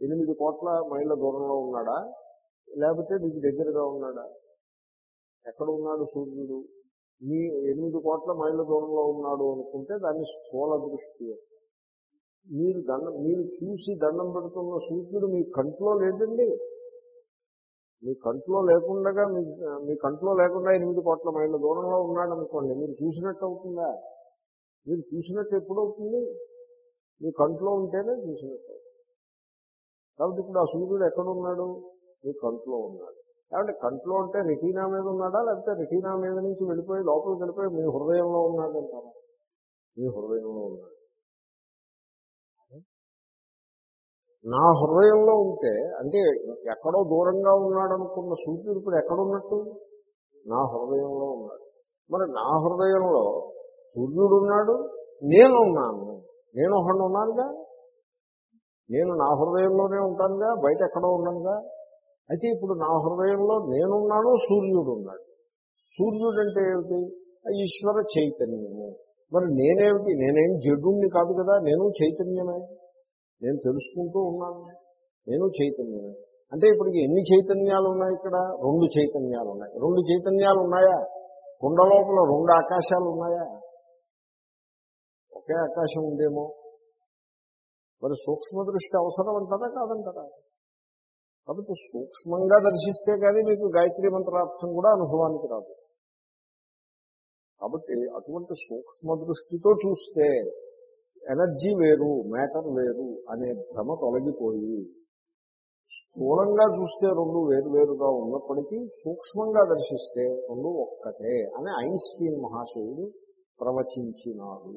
ఎనిమిది కోట్ల మైళ్ళ దూరంలో ఉన్నాడా? లేకపోతే మీకు దగ్గరగా ఉన్నాడా? ఎక్కడ ఉన్నాడు సూర్యుడు? మీ ఎనిమిది కోట్ల మైళ్ళ దూరంలో ఉన్నాడు అనుకుంటే దాన్ని స్థూల దృష్టి మీరు దండం మీరు చూసి దండం పెడుతున్న సూర్యుడు మీ కంట్లో లేదండి. మీ కంట్లో లేకుండా మీ మీ కంట్లో లేకుండా ఎనిమిది కోట్ల మైళ్ళ దూరంలో ఉన్నాడు అనుకోండి మీరు చూసినట్టు అవుతుందా? మీరు చూసినట్టు ఎప్పుడు అవుతుంది మీ కంట్లో ఉంటేనే చూసినట్టు కాబట్టి ఇప్పుడు ఆ సూర్యుడు ఎక్కడ ఉన్నాడు మీ కంట్లో ఉన్నాడు. కాబట్టి కంట్లో అంటే రెటీనా మీద ఉన్నాడా? లేకపోతే రెటీనా మీద నుంచి వెళ్ళిపోయి లోపలికి వెళ్ళిపోయి మీ హృదయంలో ఉన్నాడంటారా? మీ హృదయంలో ఉన్నాడు. నా హృదయంలో ఉంటే అంటే ఎక్కడో దూరంగా ఉన్నాడు అనుకున్న సూర్యుడు ఇప్పుడు ఎక్కడున్నట్టు? నా హృదయంలో ఉన్నాడు. మరి నా హృదయంలో సూర్యుడు ఉన్నాడు నేను ఉన్నాను. నేను ఒకడు ఉన్నానుగా? నేను నా హృదయంలోనే ఉంటానుగా? బయట ఎక్కడో ఉన్నానుగా? అయితే ఇప్పుడు నా హృదయంలో నేనున్నాను సూర్యుడు ఉన్నాడు. సూర్యుడు అంటే ఏమిటి ఈశ్వర చైతన్యము. మరి నేనేమిటి? నేనేం జడుణ్ణి కాదు కదా నేను చైతన్యమే. నేను తెలుసుకుంటూ ఉన్నాను. నేను చైతన్యమే. అంటే ఇప్పటికి ఎన్ని చైతన్యాలు ఉన్నాయి ఇక్కడ? రెండు చైతన్యాలు ఉన్నాయి. రెండు చైతన్యాలు ఉన్నాయా? కుండ లోపల రెండు ఆకాశాలు ఉన్నాయా? ఒకే ఆకాశం ఉందేమో? మరి సూక్ష్మ దృష్టి అవసరం అంటారా? కాదంటారా? కాబట్టి సూక్ష్మంగా దర్శిస్తే కానీ మీకు గాయత్రి మంత్రార్థం కూడా అనుభవానికి రాదు. కాబట్టి అటువంటి సూక్ష్మ దృష్టితో చూస్తే ఎనర్జీ వేరు మ్యాటర్ వేరు అనే భ్రమ తొలగిపోయి స్థూలంగా చూస్తే రెండు వేరు వేరుగా ఉన్నప్పటికీ సూక్ష్మంగా దర్శిస్తే రెండు ఒక్కటే అని ఐన్స్టీన్ మహాశయుడు ప్రవచించినాడు.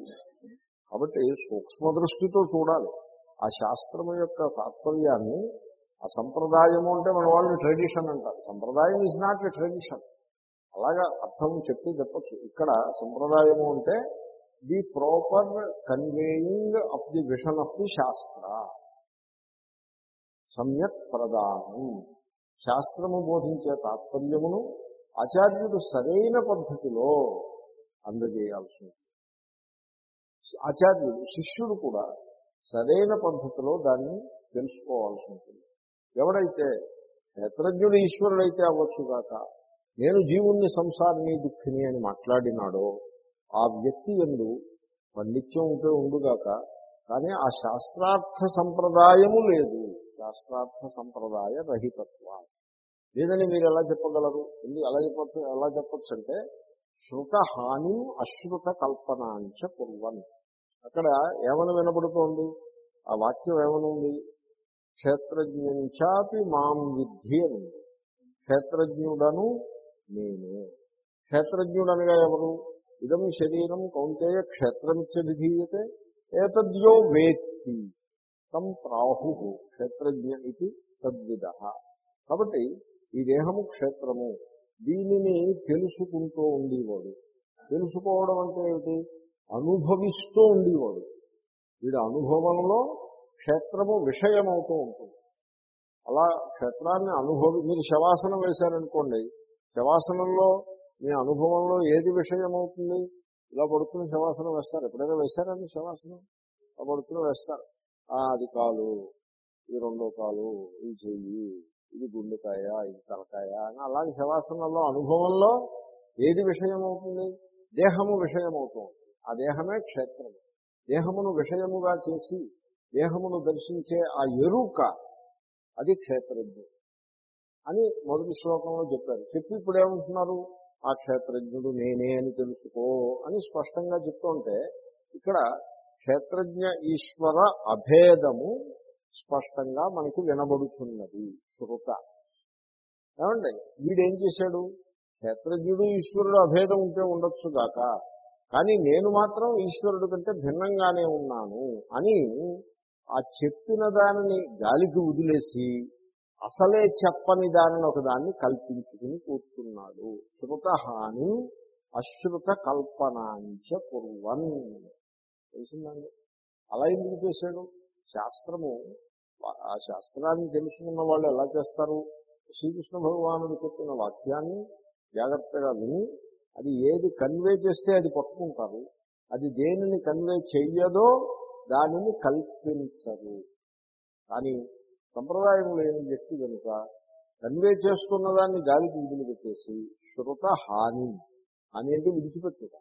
కాబట్టి సూక్ష్మ దృష్టితో చూడాలి. ఆ శాస్త్రం యొక్క తాత్పర్యాన్ని ఆ సంప్రదాయము అంటే మన వాళ్ళు ట్రెడిషన్ అంటారు. సంప్రదాయం ఇస్ నాట్ ఎ ట్రెడిషన్ అలాగా అర్థం చెప్తే చెప్పచ్చు. ఇక్కడ సంప్రదాయము అంటే the proper conveying of the vision of the shastra. సమ్యక్ ప్రదానం శాస్త్రము బోధించే తాత్పర్యమును ఆచార్యుడు సరైన పద్ధతిలో అందజేయాల్సి ఉంటుంది ఆచార్యుడు శిష్యుడు కూడా సరైన పద్ధతిలో దాన్ని తెలుసుకోవాల్సి ఉంటుంది. ఎవడైతే నేత్రజ్ఞుడు ఈశ్వరుడైతే అవ్వచ్చుగాక నేను జీవుణ్ణి సంసారిని దుఃఖిని అని మాట్లాడినాడో ఆ వ్యక్తి ఎందు పండిత్యం ఉంటే ఉండుగాక కానీ ఆ శాస్త్రార్థ సంప్రదాయము లేదు. శాస్త్రార్థ సంప్రదాయ రహితత్వ. లేదని మీరు ఎలా చెప్పగలరు? ఎందుకు ఎలా చెప్పచ్చు? ఎలా చెప్పచ్చు అంటే శృత హాని అశ్రుత కల్పనాంచ కుర్వన్. అక్కడ ఏమని వినబడుతోంది? ఆ వాక్యం ఏమనుంది? క్షేత్రజ్ఞంచాపి మాం విద్ధి అని క్షేత్రజ్ఞుడను నేనే. క్షేత్రజ్ఞుడనగా ఎవరు? ఇదం శరీరం కౌంటేయ క్షేత్రమిచ్చ విధీయతే. ఏతద్యో వేత్తి. తం ప్రాహు క్షేత్రజ్ఞ ఇది తద్విద కాబట్టి ఈ దేహము క్షేత్రము. దీనిని తెలుసుకుంటూ ఉండేవాడు. తెలుసుకోవడం అంటే ఏమిటి? అనుభవిస్తూ ఉండేవాడు. వీడి అనుభవంలో క్షేత్రము విషయమవుతూ ఉంటుంది. అలా క్షేత్రాన్ని అనుభవి మీరు శవాసనం వేశారనుకోండి శవాసనంలో మీ అనుభవంలో ఏది విషయమవుతుంది? ఇలా పడుకుని శవాసనం వేస్తారు. ఎప్పుడైనా వేశారండి శవాసనం? ఇలా పడుకుని వేస్తారు. అది కాలు ఇది రెండో కాలు ఇది చెయ్యి ఇది గుండెకాయ ఇది తలకాయ అని అలాగే శవాసనంలో అనుభవంలో ఏది విషయమవుతుంది? దేహము విషయమవుతుంది. ఆ దేహమే క్షేత్రం దేహమును విషయముగా చేసి దేహమును దర్శించే ఆ ఎరుక అది క్షేత్రజ్ఞుడు అని మొదటి శ్లోకంలో చెప్పారు. చెప్పి ఇప్పుడు ఏమంటున్నారు ఆ క్షేత్రజ్ఞుడు నేనే అని తెలుసుకో అని స్పష్టంగా చెప్తుంటే ఇక్కడ క్షేత్రజ్ఞ ఈశ్వర అభేదము స్పష్టంగా మనకి వినబడుతున్నది శృత. ఏమండి? వీడేం చేశాడు? క్షేత్రజ్ఞుడు ఈశ్వరుడు అభేదం ఉంటే ఉండొచ్చు గాక. కానీ నేను మాత్రం ఈశ్వరుడు కంటే భిన్నంగానే ఉన్నాను అని ఆ చెప్పిన దానిని గాలికి వదిలేసి అసలే చెప్పని దానిని ఒకదాన్ని కల్పించుకుని కూర్చున్నాడు. శృత హాని అశ్రుత కల్పనాంచ కుర్వన్. తెలిసిందండి? అలా ఎందుకు చేశాడు? శాస్త్రము ఆ శాస్త్రాన్ని తెలుసుకున్న వాళ్ళు ఎలా చేస్తారు? శ్రీకృష్ణ భగవానుడు చెప్పిన వాక్యాన్ని జాగ్రత్తగా విని అది ఏది కన్వే చేస్తే అది పట్టుకుంటారు. అది దేనిని కన్వే చెయ్యదో దానిని కల్పించరు. కానీ సంప్రదాయం లేని వ్యక్తి కనుక కన్వే చేస్తున్న దాన్ని గాలికి విదిలిపెట్టేసి శృత హాని అనేది విడిచిపెట్టుట